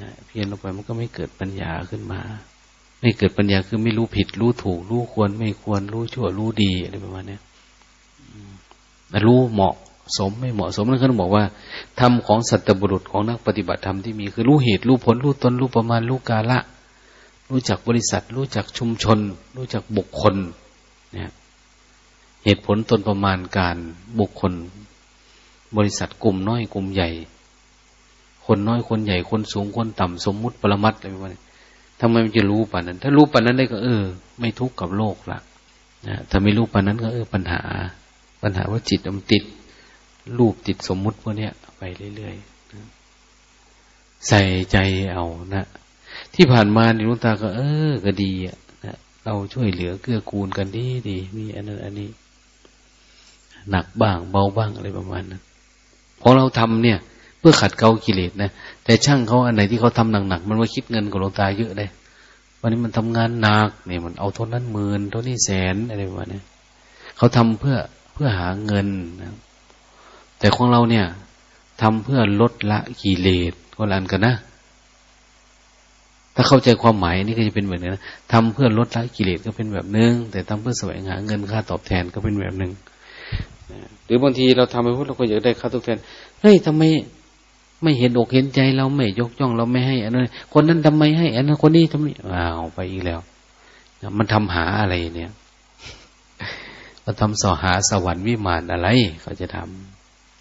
Speaker 1: นะเพียรลงไปมันก็ไม่เกิดปัญญาขึ้นมา ไม่เกิดปัญญาคือไม่รู้ผิด รู้ถูก รู้ควร ไม่ควร รู้ชั่ว รู้ดีอะไรประมาณนี้รู้เหมาะสมไม่เหมาะสมนั่นเขาบอกว่าธรรมของสัตบุรุษของนักปฏิบัติธรรมที่มีคือรู้เหตุรู้ผลรู้ตนรู้ประมาณรู้กาละ รู้จักบริษัท รู้จักชุมชน รู้จักบุคคลเนี่ยเหตุผลตนประมาณการบุคคล บริษัทกลุ่มน้อยกลุ่มใหญ่ คนน้อยคนใหญ่คนสูงคนต่ำสมมุติปรมัตอะไรประมาณนี้ทำไมมันจะรู้ป่านนั้น ถ้ารู้ป่านนั้นได้ก็เออ ไม่ทุกข์กับโลกละนะถ้าไม่รู้ป่านนั้นก็เออปัญหา ปัญหาว่าจิตมันติด รูปติดสมมุติพวกนี้ยไปเรื่อยๆใส่ใจเอานะ ที่ผ่านมาในลุงตาก็ เออ ก็ดีอะนะเราช่วยเหลือเกื้อกูลกันดีดีมีอันนั้น อันนี้ หนักบ้าง เบาบ้างอะไรประมาณนั้นพอเราทำเนี่ย เพื่อขัดเกลากิเลสนะแต่ช่างเขาอันไหนที่เขาทำหนักๆมันว่าคิดเงินกับหลวงตาเยอะเลยวันนี้มันทำงานหนักเนี่ยมันเอาเท่านั้นหมื่นเท่านี้แสนอะไรประมาณนี้เขาทำเพื่อเพื่อหาเงินนะแต่ของเราเนี่ยทำเพื่อลดละกิเลสก็ลันกันนะ ถ้าเข้าใจความหมายนี่ก็จะเป็นแบบนี้นะทำเพื่อลดละกิเลสก็เป็นแบบนึง แต่ทำเพื่อแสวงหาเงินค่าตอบแทนก็เป็นแบบนึงหรือบางทีเราทำไปพูดเราก็อยากได้ค่าตอบแทนเฮ้ยทำไมไม่เห็นอกเห็นใจเราไม่ยกย่องเราไม่ให้อันนั้นคนนั้นทำไมให้อันนั้นคนนี้ทำไมอ้าวไปอีกแล้ว มันทำหาอะไรเนี่ยเราทำสอหาสวรรค์วิมานอะไร เขาจะท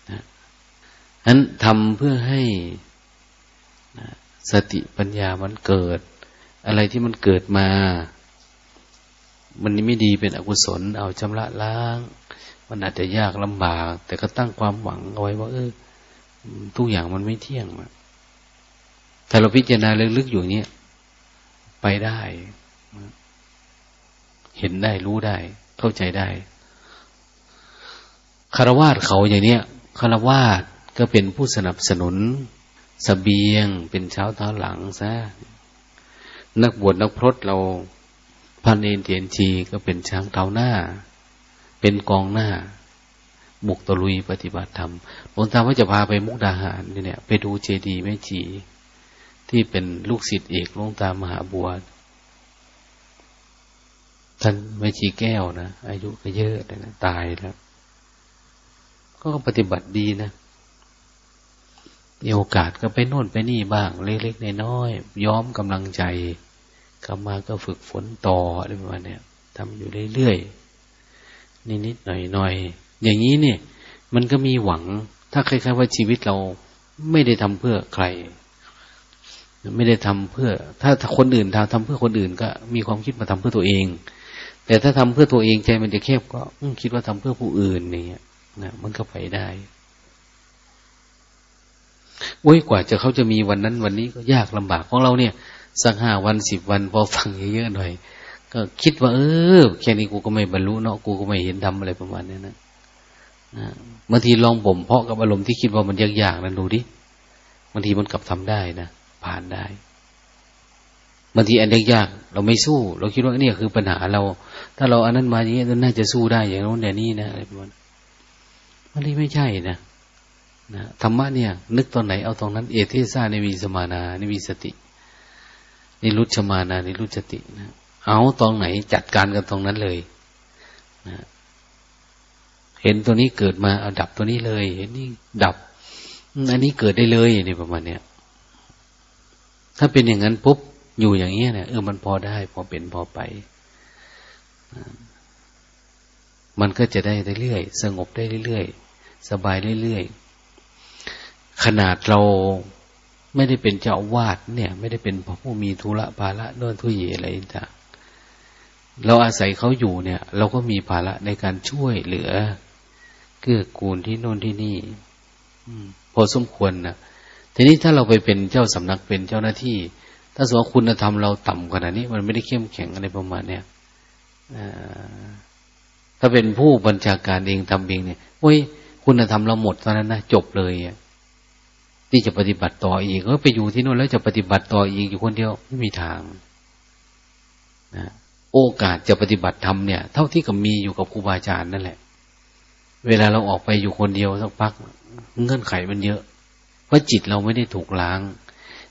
Speaker 1: ำนั้นทำเพื่อให้ สติปัญญามันเกิด อะไรที่มันเกิดมา มันไม่ดีเป็นอกุศล เอาชำระล้าง มันอาจจะยากลำบาก แต่ก็ตั้งความหวังเอาไว้ว่า เออ ทุกอย่างมันไม่เที่ยงถ้าเราพิจารณาลึกๆอยู่เนี้ยไปได้ เห็นได้รู้ได้ เข้าใจได้คารวาสเขาอย่างเนี้ยคารวาสก็เป็นผู้สนับสนุน สเสบียงเป็นเช้าเท้าหลังซะนักบวชนักพรตเราพันเอนเทียนชีก็เป็นช้างเท้าหน้า เป็นกองหน้า บุกตะลุยปฏิบัติธรรมหลวงตาว่าจะพาไปมุกดาหารเนี่ยไปดูเจดีย์แม่จีที่เป็นลูกศิษย์เอกหลวงตามหาบัวท่านแม่ชีแก้วนะอายุก็เยอะเลยนะตายแล้ว ก็ปฏิบัติดีนะ มีโอกาสก็ไปโน่นไปนี่บ้าง เล็กๆน้อยๆย้อมกำลังใจกลับมาก็ฝึกฝนต่ออะไรประมาณนี้ทำอยู่เรื่อยๆนิดๆหน่อยๆอย่างนี้เนี่ย มันก็มีหวัง ถ้าใครๆว่าชีวิตเราไม่ได้ทำเพื่อใคร ไม่ได้ทำเพื่อ ถ้าคนอื่นทำทำเพื่อคนอื่นก็มีความคิดมาทำเพื่อตัวเอง แต่ถ้าทำเพื่อตัวเองใจมันจะแคบก็คิดว่าทำเพื่อผู้อื่นเนี่ยนะมันก็ไปได้ โอ้ยกว่าจะเขาจะมีวันนั้นวันนี้ก็ยากลำบากของเราเนี่ย สักห้าวันสิบวันพอฟังเยอะๆหน่อย ก็คิดว่า เออ แค่นี้กูก็ไม่บรรลุเนาะกูก็ไม่เห็นทำอะไรประมาณนี้นะบางทีลองบ่มเพาะกับอารมณ์ที่คิดว่ามันยากๆนั้นดูดิบางทีมันกลับทำได้นะผ่านได้บางทีอันยากๆเราไม่สู้ เราคิดว่าเนี่ยคือปัญหาเรา ถ้าเราอันนั้นมาอย่างนี้น่าจะสู้ได้อย่างโน้นอย่างนี้นะอะไรประมาณมันนี่ไม่ใช่นะ นะธรรมะเนี่ย นึกตอนไหนเอาตรงนั้น เอเทซ่าในวีสมานาในวีสตินิรุชมานานิรุชตินะเอาตรงไหนจัดการกันตรงนั้นเลยนะเห็นตัวนี้เกิดมาเอาดับตัวนี้เลย เห็นนี่ดับอันนี้เกิดได้เลยนี่ประมาณเนี้ยถ้าเป็นอย่างนั้นปุ๊บอยู่อย่างเงี้ยเนี่ยเออมันพอได้ พอเป็นพอไปมันก็จะได้เรื่อยๆสงบได้เรื่อยๆสบายเรื่อยๆ ขนาดเราไม่ได้เป็นเจ้าวาสเนี่ย ไม่ได้เป็นผู้มีธุระภาระโน่นทุยอะไรต่างเราอาศัยเขาอยู่เนี่ย เราก็มีภาระในการช่วยเหลือ เกื้อกูลที่โน่นที่นี่พอสมควรนะทีนี้ถ้าเราไปเป็นเจ้าสำนักเป็นเจ้าหน้าที่ ถ้าสมมติคุณธรรมเราต่ำขนาดนี้ มันไม่ได้เข้มแข็งอะไรประมาณเนี้ยถ้าเป็นผู้บัญชาการเองทำเองเนี่ยโอ้ยคุณธรรมเราหมดตอนนั้นนะจบเลยอะ ที่จะปฏิบัติต่ออีกก็ไปอยู่ที่นู่นแล้วจะปฏิบัติต่ออีกอยู่คนเดียวไม่มีทางนะโอกาสจะปฏิบัติธรรมเนี่ย เท่าที่กับมีอยู่กับครูบาอาจารย์นั่นแหละ เวลาเราออกไปอยู่คนเดียวสักพัก เงื่อนไขมันเยอะ เพราะจิตเราไม่ได้ถูกล้าง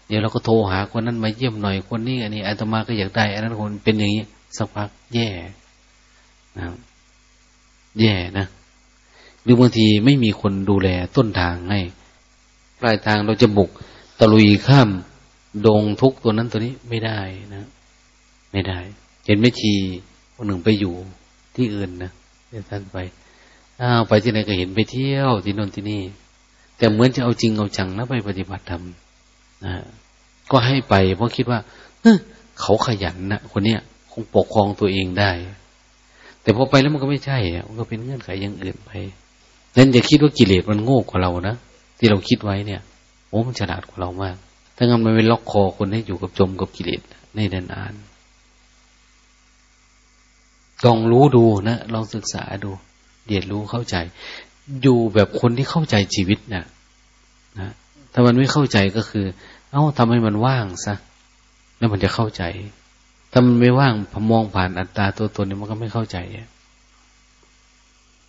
Speaker 1: เดี๋ยวเราก็โทรหาคนนั้นมาเยี่ยมหน่อยคนนี้อันนี้อาตมาก็อยากได้อันนั้นคนเป็นอย่างนี้สักพัก แย่นะแย่นะหรือบางทีไม่มีคนดูแลต้นทางให้ ปลายทางเราจะบุกตะลุยข้ามดงทุกตัวนั้นตัวนี้ไม่ได้นะ ไม่ได้ เห็นไม่ชีคนหนึ่งไปอยู่ที่อื่นนะเดี๋ยวท่านไปอ้าวไปที่ไหนก็เห็นไปเที่ยวที่นนที่นี่ แต่เหมือนจะเอาจริงเอาจังนะไปปฏิบัติธรรมนะก็ให้ไป เพราะคิดว่าเเขาขยันนะคนเนี้ยคงปกครองตัวเองได้ แต่พอไปแล้วมันก็ไม่ใช่มันก็เป็นเงื่อนไขอย่างอื่นไปนั้นอย่าคิดว่ากิเลสมันโง่กว่าเรานะ ที่เราคิดไว้เนี่ยโอ้มันฉลาดกว่าเรามาก ถ้างั้นมันไปล็อกคอคนให้อยู่กับจมกับกิเลสในนานๆลองรู้ดูนะลองศึกษาดูเรียนรู้เข้าใจ อยู่แบบคนที่เข้าใจชีวิตนะนะถ้ามันไม่เข้าใจก็คือ เอ้าทำให้มันว่างซะแล้วมันจะเข้าใจ ถ้ามันไม่ว่างพมองผ่านอัตตาตัวตนนี่มันก็ไม่เข้าใจ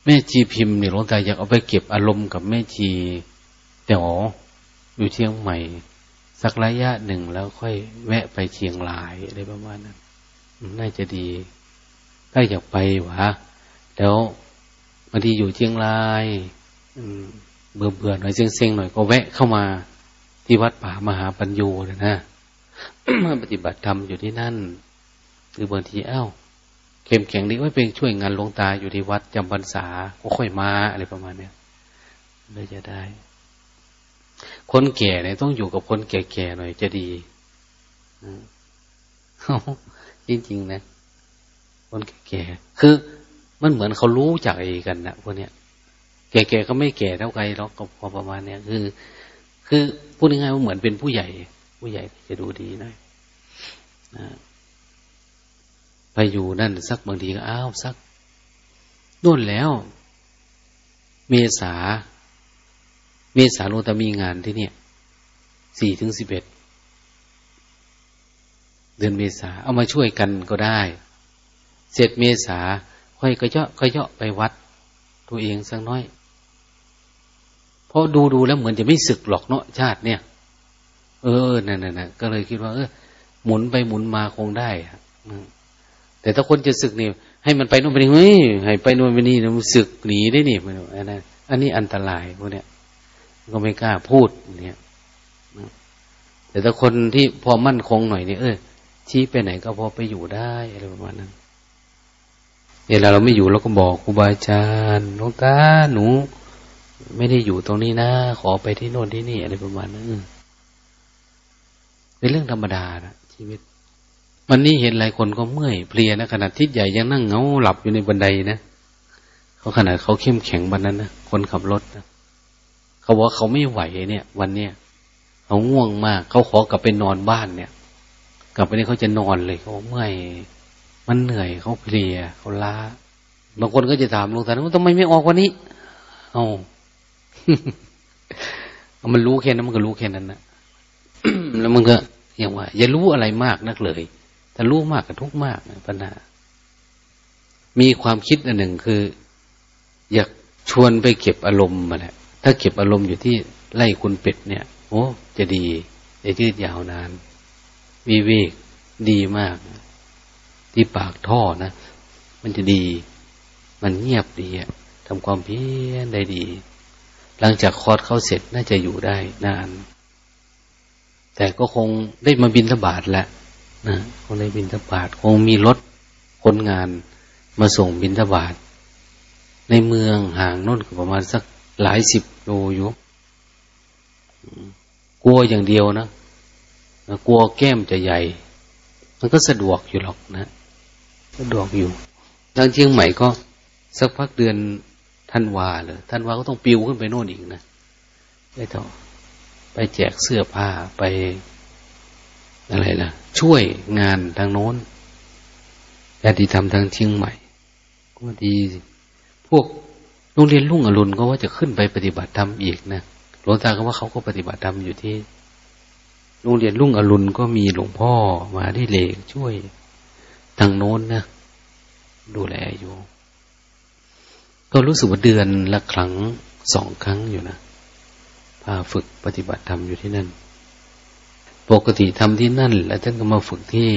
Speaker 1: แม่ชีพิมพ์เนี่ยหลวงตาอยากเอาไปเก็บอารมณ์กับแม่ชี แต่๋ออยู่เชียงใหม่ สักระยะหนึ่งแล้วค่อยแวะไปเชียงรายอะไรประมาณนั้นน่าจะดีถ้าอยากไปวะแล้วบางทีอยู่เชียงรายเบื่อเบื่อหน่อยเซ็งๆหน่อยก็แวะเข้ามาที่วัดป่ามหาปัญโยนะนะมาปฏิบัติธรรมอยู่ที่นั่นหรือบางทีเอ้าเข้มแข็งดีว่าเป็นช่วยงานหลวงตาอยู่ที่วัดจำพรรษาก็ค่อยมาอะไรประมาณเนี้ยเลยจะได้ คนแก่เนี่ยต้องอยู่กับคนแก่ๆหน่อยจะดีจริงๆนะ คนแก่ๆคือมันเหมือนเขารู้จักเอกันนะพวกเนี้ยแก่ๆก็ไม่แก่เท่าไกลหรอกก็พอประมาณเนี้ยคือ คือพูดง่ายๆว่าเหมือนเป็นผู้ใหญ่ ผู้ใหญ่จะดูดีหน่อยไปอยู่นั่นสักบางทีก็อ้าวสักนู่นแล้ว เมษา เมษาโลตมีงานที่เนี่ยสี่ถึงสิบเอ็ดเดือนเมษาเอามาช่วยกันก็ได้ เสร็จเมษาค่อยก็เยาะก็เยาะไปวัด ตัวเองสักน้อยเพราะดูดูแล้วเหมือนจะไม่สึกหรอกเนาะชาติเนี่ย เออนั่นน่ะก็เลยคิดว่า เออ หมุนไปหมุนมาคงได้แต่ถ้าคนจะสึกนี่ให้มันไปโน่นไปนี่เฮ้ยให้ไปโน่นไปนี่มันสึกหนีได้นี่มันอันนั้นอันนี้อันตรายพวกเนี้ย ก็ไม่กล้าพูดเนี่ยแต่ถ้าคนที่พอมั่นคงหน่อยเนี่ยเออชี้ไปไหนก็พอไปอยู่ได้อะไรประมาณนั้นเวลาเราไม่อยู่เราก็บอกครูบาอาจารย์น้องตาหนู ไม่ได้อยู่ตรงนี้นะขอไปที่โน่นที่นี่อะไรประมาณนั้นเป็นเรื่องธรรมดานะชีวิต วันนี้เห็นหลายคนก็เมื่อยเพลียนะขนาดทิศใหญ่ยังนั่งเงาหลับอยู่ในบันไดนะเขาขนาดเขาเข้มแข็งวันนั้นนะคนขับรถนะ เขาบอกเขาไม่ไหวเนี่ย วันเนี้ยเขาง่วงมาก เขาขอกลับไปนอนบ้านเนี่ยกลับไปนี่เขาจะนอนเลยเขาเมื่อยมันเหนื่อยเขาเพลียเขาล้าบางคนก็จะถามหลวงตาว่าทำไมไม่ออกวันนี้เอามันรู้แค่นั้นมันก็รู้แค่นั้นนะแล้วมันก็อย่างว่า อย่ารู้อะไรมากนักเลยแต่รู้มากกับทุกมากนะปัญหามีความคิดอันหนึ่งคือ อยากชวนไปเก็บอารมณ์มาแหละ ถ้าเก็บอารมณ์อยู่ที่ไล่คุณเป็ดเนี่ย โอ้จะดีจะยืดยาวนานวิเวกดีมาก ที่ปากท่อนะมันจะดี มันเงียบดีอะทำความเพียรได้ดี หลังจากคอร์สเขาเสร็จน่าจะอยู่ได้นาน แต่ก็คงได้มาบินทบาทแหล้วนะคงได้บินทบาทคงมีรถคนงานมาส่งบินทบาท ในเมืองห่างน่นประมาณสัก หลายสิบโลอยู่กลัวอย่างเดียวนะกลัวแก้มจะใหญ่ มันก็สะดวกอยู่หรอกนะ สะดวกอยู่ทางเชียงใหม่ก็สักพักเดือนท่านวาเลยท่านวาก็ต้องปิวขึ้นไปโน่นอีกนะไปต่อไปแจกเสื้อผ้าไปอะไรล่ะ ช่วยงานทางโน้นญาติธรรมทางเชียงใหม่ ก็ดี พวก โรงเรียนลุ่งอรุณก็ว่าจะขึ้นไปปฏิบัติธรรมอีกนะหลวงตาก็ว่าเขาก็ปฏิบัติธรรมอยู่ที่ โรงเรียนลุ่งอรุณก็มีหลวงพ่อมาที่เลกช่วยทางโน้นนะดูแลอยู่ ก็รู้สึกว่าเดือนละครั้งสองครั้งอยู่นะพาฝึกปฏิบัติธรรมอยู่ที่นั่น ปกติทำที่นั่น แล้วท่านก็มาฝึกที่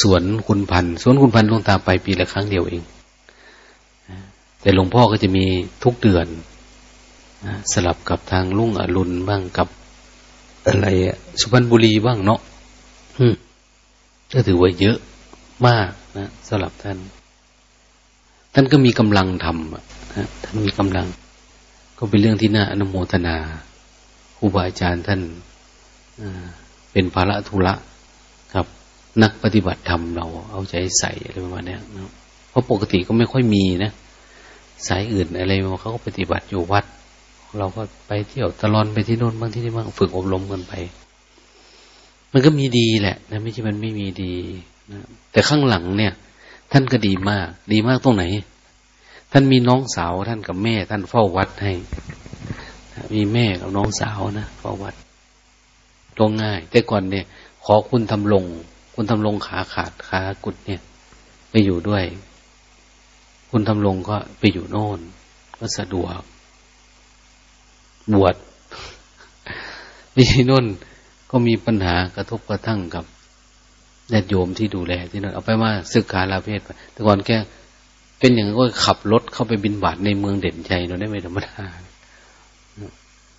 Speaker 1: สวนคุณพันธ์สวนคุณพันธ์ลงตาไปปีละครั้งเดียวเอง แต่หลวงพ่อก็จะมีทุกเดือนสลับกับทางลุ่งอรุณบ้างกับอะไรสุพรรณบุรีบ้างเนาะก็ถือว่าเยอะมากนะสำหรับท่าน ท่านก็มีกำลังทำนะท่านมีกำลัง ก็เป็นเรื่องที่น่าอนุโมทนาครูบาอาจารย์ท่านเป็นภาระธุระครับ นักปฏิบัติธรรมเราเอาใจใส่อะไรประมาณนี้นะเพราะปกติก็ไม่ค่อยมีนะ สายอื่นอะไรเขาก็ปฏิบัติอยู่วัด เราก็ไปเที่ยวตลอนไปที่โน่นบางที่นี่บ้างฝึกอบรมกันไป มันก็มีดีแหละนะไม่ใช่มันไม่มีดีนะแต่ข้างหลังเนี่ย ท่านก็ดีมาก ดีมากตรงไหน ท่านมีน้องสาวท่านกับแม่ ท่านเฝ้าวัดให้มีแม่กับน้องสาวนะเฝ้าวัดตรงง่าย แต่ก่อนเนี่ย ขอคุณทำลง คุณทำลงขาขาดขากุดเนี่ย ไปอยู่ด้วย คุณทำลงก็ไปอยู่โน่น ก็สะดวก บวชนี่โน่นก็มีปัญหากระทบกระทั่งกับญาติโยมที่ดูแลที่นั่นเอาไปมาศึกษาลาเพศไปแต่ก่อนแกเป็นอย่างก็ขับรถเข้าไปบินบาตในเมืองเด่นใจเราได้ไม่ธรรมดา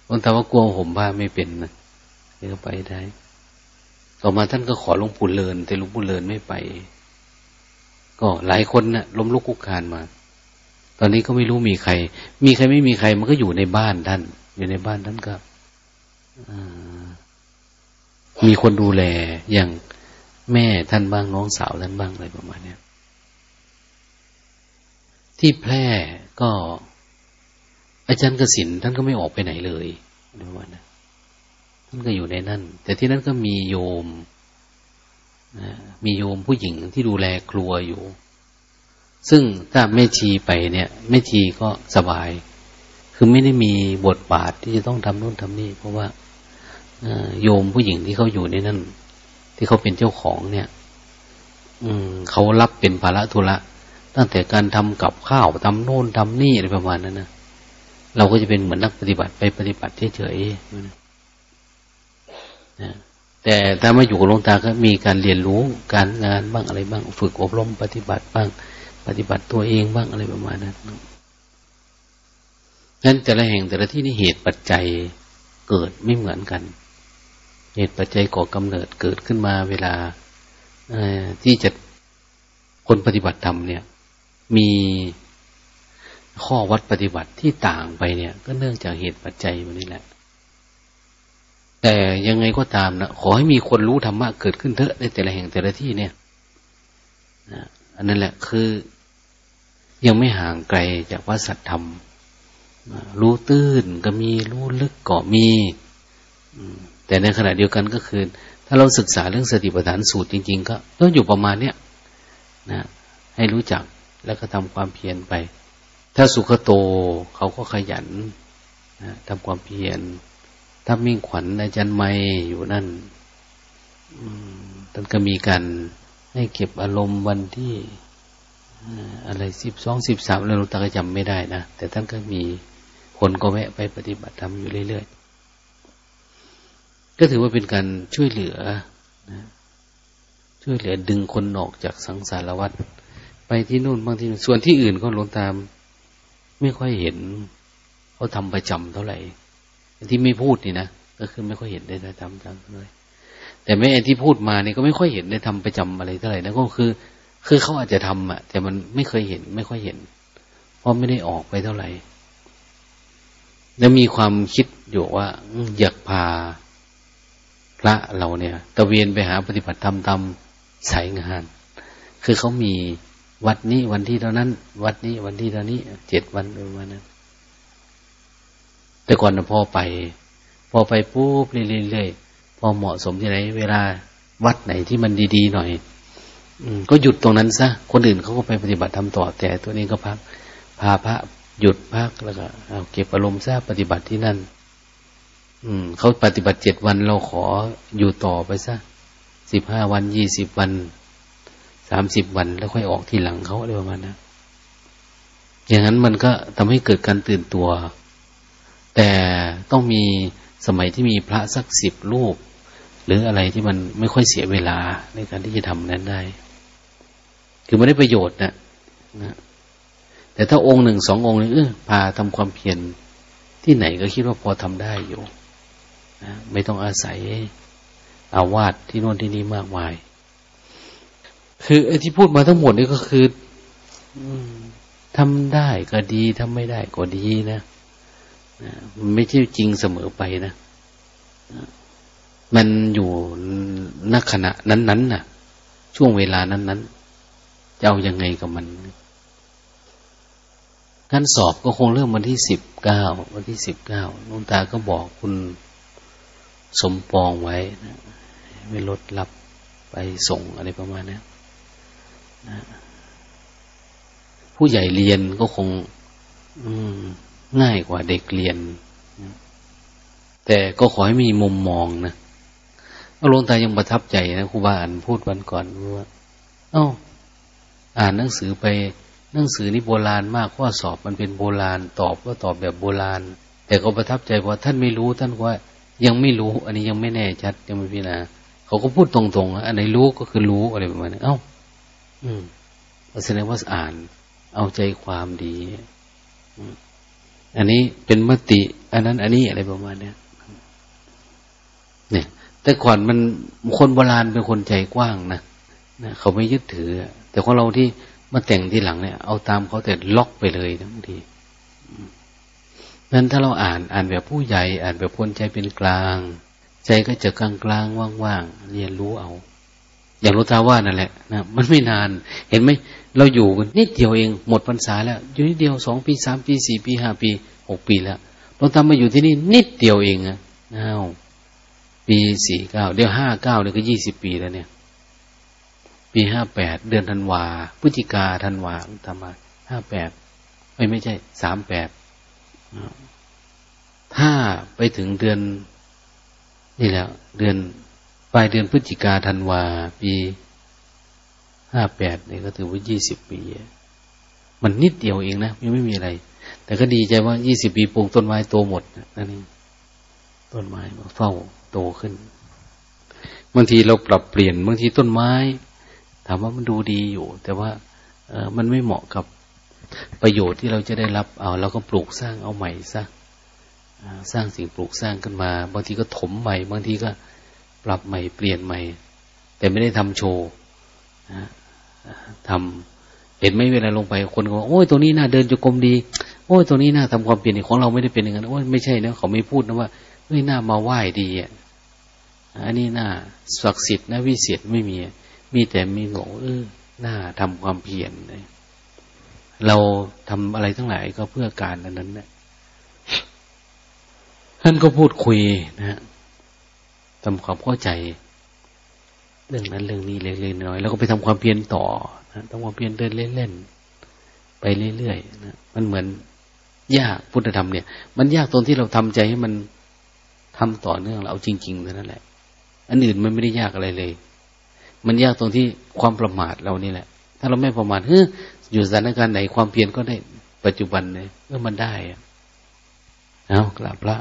Speaker 1: คนถามว่ากลัวผมบ้าไม่เป็นนะก็ไปได้ ต่อมาท่านก็ขอหลวงปู่เลิน แต่หลวงปู่เลินไม่ไป ก็หลายคนนะ่ะล้มลุกคุกคานมา ตอนนี้ก็ไม่รู้มีใคร มีใครไม่มีใคร มันก็อยู่ในบ้านท่าน อยู่ในบ้านท่านก็มีคนดูแลอย่างแม่ท่านบ้างน้องสาวท่านบ้างอะไรประมาณนี้ที่แพร่ก็ อาจารย์กสินท่านก็ไม่ออกไปไหนเลยประมาณนั้นท่านก็อยู่ในนั่น แต่ที่นั่นก็มีโยม มีโยมผู้หญิงที่ดูแลครัวอยู่ ซึ่งถ้าแม่ชีไปเนี่ยแม่ชีก็สบาย คือไม่ได้มีบทบาทที่จะต้องทำนู่นทำนี่ เพราะว่าโยมผู้หญิงที่เขาอยู่ในนั้นที่เขาเป็นเจ้าของเนี่ย อืมเขารับเป็นภาระธุระตั้งแต่การทำกับข้าวทำโน่นทำนี่อะไรประมาณนั้นนะเราก็จะเป็นเหมือนนักปฏิบัติไปปฏิบัติเฉยๆนะ แต่ถ้ามาอยู่กับหลวงตาก็มีการเรียนรู้การงานบ้างอะไรบ้าง ฝึกอบรมปฏิบัติบ้าง ปฏิบัติตัวเองบ้างอะไรประมาณนั้นนั้นแต่ละแห่งแต่ละที่นี่เหตุปัจจัยเกิดไม่เหมือนกัน เหตุปัจจัยก่อกำเนิดเกิดขึ้นมาเวลาที่จะคนปฏิบัติธรรมเนี่ย มีข้อวัดปฏิบัติที่ต่างไปเนี่ย ก็เนื่องจากเหตุปัจจัยมันนี่แหละ แต่ยังไงก็ตามนะขอให้มีคนรู้ธรรมะเกิดขึ้นเถอะในแต่ละแห่งแต่ละที่เนี่ยนะอันนั้นแหละคือ ยังไม่ห่างไกลจากว่าสัตธรรม รู้ตื้นก็มีรู้ลึกก็มีแต่ในขณะเดียวกันก็คือ ถ้าเราศึกษาเรื่องสติปัฏฐานสูตรจริง ๆ ก็ต้องอยู่ประมาณเนี้ยนะให้รู้จักแล้วก็ทำความเพียรไป ถ้าสุขโตเขาก็ขยันนะทำความเพียร ถ้ามิ่งขวัญอาจารย์ไม่อยู่นั่นท่านก็มีการให้เก็บอารมณ์วันที่อะไรสิบสองสิบสามแล้วหลวงตาก็จำไม่ได้นะ แต่ท่านก็มีคนก็แวะไปปฏิบัติธรรมอยู่เรื่อยๆ ก็ถือว่าเป็นการช่วยเหลือนะช่วยเหลือดึงคนออกจากสังสารวัฏไปที่นู่นบางที่ส่วนที่อื่นก็หลวงตาม ไม่ค่อยเห็นเขาทำประจำเท่าไหร่ ที่ไม่พูดนี่นะก็คือไม่ค่อยเห็นได้ทำจังเลยแต่แม้ที่พูดมานี่ก็ไม่ค่อยเห็นได้ทำประจำอะไรเท่าไหร่นะก็คือ คือเขาอาจจะทำอะ แต่มันไม่เคยเห็น ไม่ค่อยเห็น เพราะไม่ได้ออกไปเท่าไหร่แล้วมีความคิดอยู่ว่าอยากพาพระเราเนี่ยตะเวียนไปหาปฏิบัติธรรมตามสายงาน คือเขามีวัดนี้วันที่เท่านั้น วัดนี้วันที่เท่านี้เจ็ดวันประมาณนั้น แต่ก่อนพอไป พอไปปุ๊บเรื่อยๆพอเหมาะสมที่ไหน เวลาวัดไหนที่มันดีๆหน่อยก็หยุดตรงนั้นซะคนอื่นเขาก็ไปปฏิบัติทำต่อ แต่ตัวนี้ก็พักพาพระหยุดพักแล้วก็เอาเก็บอารมณ์ซะปฏิบัติที่นั่น อืมเขาปฏิบัติเจ็ดวันเราขออยู่ต่อไปซะสิบห้าวันยี่สิบวันสามสิบวันแล้วค่อยออกทีหลังเขาอะไรประมาณนั้นอย่างนั้นมันก็ทำให้เกิดการตื่นตัว แต่ต้องมีสมัยที่มีพระสักสิบรูป หรืออะไรที่มันไม่ค่อยเสียเวลาในการที่จะทำนั้นได้ คือไม่ได้ประโยชน์นะนะแต่ถ้าองค์หนึ่งสององค์นึงเออพาทำความเพียรที่ไหนก็คิดว่าพอทำได้อยู่นะไม่ต้องอาศัยอาวาสที่โน่นที่นี่มากมาย คือไอ้ที่พูดมาทั้งหมดนี่ก็คือทำได้ก็ดีทำไม่ได้ก็ดีนะนะ มันไม่ใช่จริงเสมอไปนะ มันอยู่ณขณะนั้นๆน่ะ ช่วงเวลานั้นๆ จะเอายังไงกับมันการสอบก็คงเริ่มวันที่สิบเก้าวันที่สิบเก้าลุงตาก็บอกคุณสมปองไว้นะไม่ลดรับไปส่งอะไรประมาณนี้นะผู้ใหญ่เรียนก็คง ง่ายกว่าเด็กเรียน แต่ก็ขอให้มีมุมมองนะหลวงตายังประทับใจนะครูบาอ่านพูดวันก่อนว่าเอ้าอ่านหนังสือไปหนังสือนี่โบราณมากข้อสอบมันเป็นโบราณ ตอบก็ตอบแบบโบราณ แต่ก็ประทับใจว่าท่านไม่รู้ท่านว่า ยังไม่รู้ อันนี้ยังไม่แน่ชัดยังไม่พิจารณาเขาก็พูดตรงๆอันไหนรู้ก็คือรู้อะไรประมาณนี้เอ้า อืมแสดงว่าอ่าน เอาใจความดีอั อันนี้เป็นมติ อันนั้น อันนี้อะไรประมาณเนี้ยเนี่ย แต่ก่อนมันคนโบราณเป็นคนใจกว้างนะนะเขาไม่ยึดถือ แต่ของเราที่มาแต่งที่หลังเนี่ย เอาตามเขาแต่ล็อกไปเลยนะบางทีนั้นถ้าเราอ่านอ่านแบบผู้ใหญ่ อ่านแบบคนใจเป็นกลาง ใจก็จะกลางกลางว่างๆเรียนรู้เอา อย่างรู้ตาว่านั่นแหละนะมันไม่นาน เห็นไหม เราอยู่กันนิดเดียวเองหมดพรรษาแล้ว อยู่นิดเดียวสองปีสามปีสี่ปีห้าปีหกปีแล้วเราทำมาอยู่ที่นี่นิดเดียวเองอะอ้าวปีสี่เก้าเดี๋ยวห้าเก้าเนี่ยก็ยี่สิบปีแล้วเนี่ย ปีห้าแปดเดือนธันวาพฤศจิกาธันวาทำมาห้าแปดไม่ไม่ใช่สามแปดถ้าไปถึงเดือน นี่แล้วเดือนปลายเดือนพฤศจิกาธันวาปี ห้าแปดนี่ก็ถือว่ายี่สิบปี มันนิดเดียวเองนะยังไม่มีอะไร แต่ก็ดีใจว่ายี่สิบปีปลูกต้นไม้โตหมดนั่นเองต้นไม้มาเฝ้าโตขึ้นบางทีเราปรับเปลี่ยนบางทีต้นไม้ ถามว่ามันดูดีอยู่ แต่ว่าเออมันไม่เหมาะกับประโยชน์ที่เราจะได้รับเอาเราก็ปลูกสร้างเอาใหม่ซะสร้างสิ่งปลูกสร้างขึ้นมา บางทีก็ถมใหม่ บางทีก็ปรับใหม่เปลี่ยนใหม่ แต่ไม่ได้ทำโชว์นะ ทำเห็นไหมเวลาลงไปคนก็บอกโอ้ยตัวนี้น่าเดินจุกรมดี โอ้ยตัวนี้น่าทำความเปลี่ยนของเราไม่ได้เป็นอย่างนั้นโอ้ยไม่ใช่นะเขาไม่พูดนะว่าเฮ้ยน่ามาไหว้ดีอะอันนี้น่าศักดิ์สิทธิ์นะวิเศษไม่มี มีแต่มีบอกเออน่าทำความเพียรเลยเราทำอะไรทั้งหลายก็เพื่อการนั้นนั้นนะท่านก็พูดคุยนะทำความเข้าใจ เรื่องนั้นเรื่องนี้เล็กๆน้อยแล้วก็ไปทำความเพียรต่อนะทำความเพียรเดินเล่นๆไปเรื่อยๆนะมันเหมือนยากพุทธธรรมเนี่ย มันยากตรงที่เราทำใจให้มันทำต่อเนื่องเราเอาจริงๆเท่านั้นแหละ อันอื่นมันไม่ได้ยากอะไรเลย มันยากตรงที่ความประมาทเรานี่แหละ ถ้าเราไม่ประมาทเฮ้ยอยู่สถานการณ์ไหนความเพียรก็ได้ปัจจุบันเลยเมื่อมันได้เอากลับละ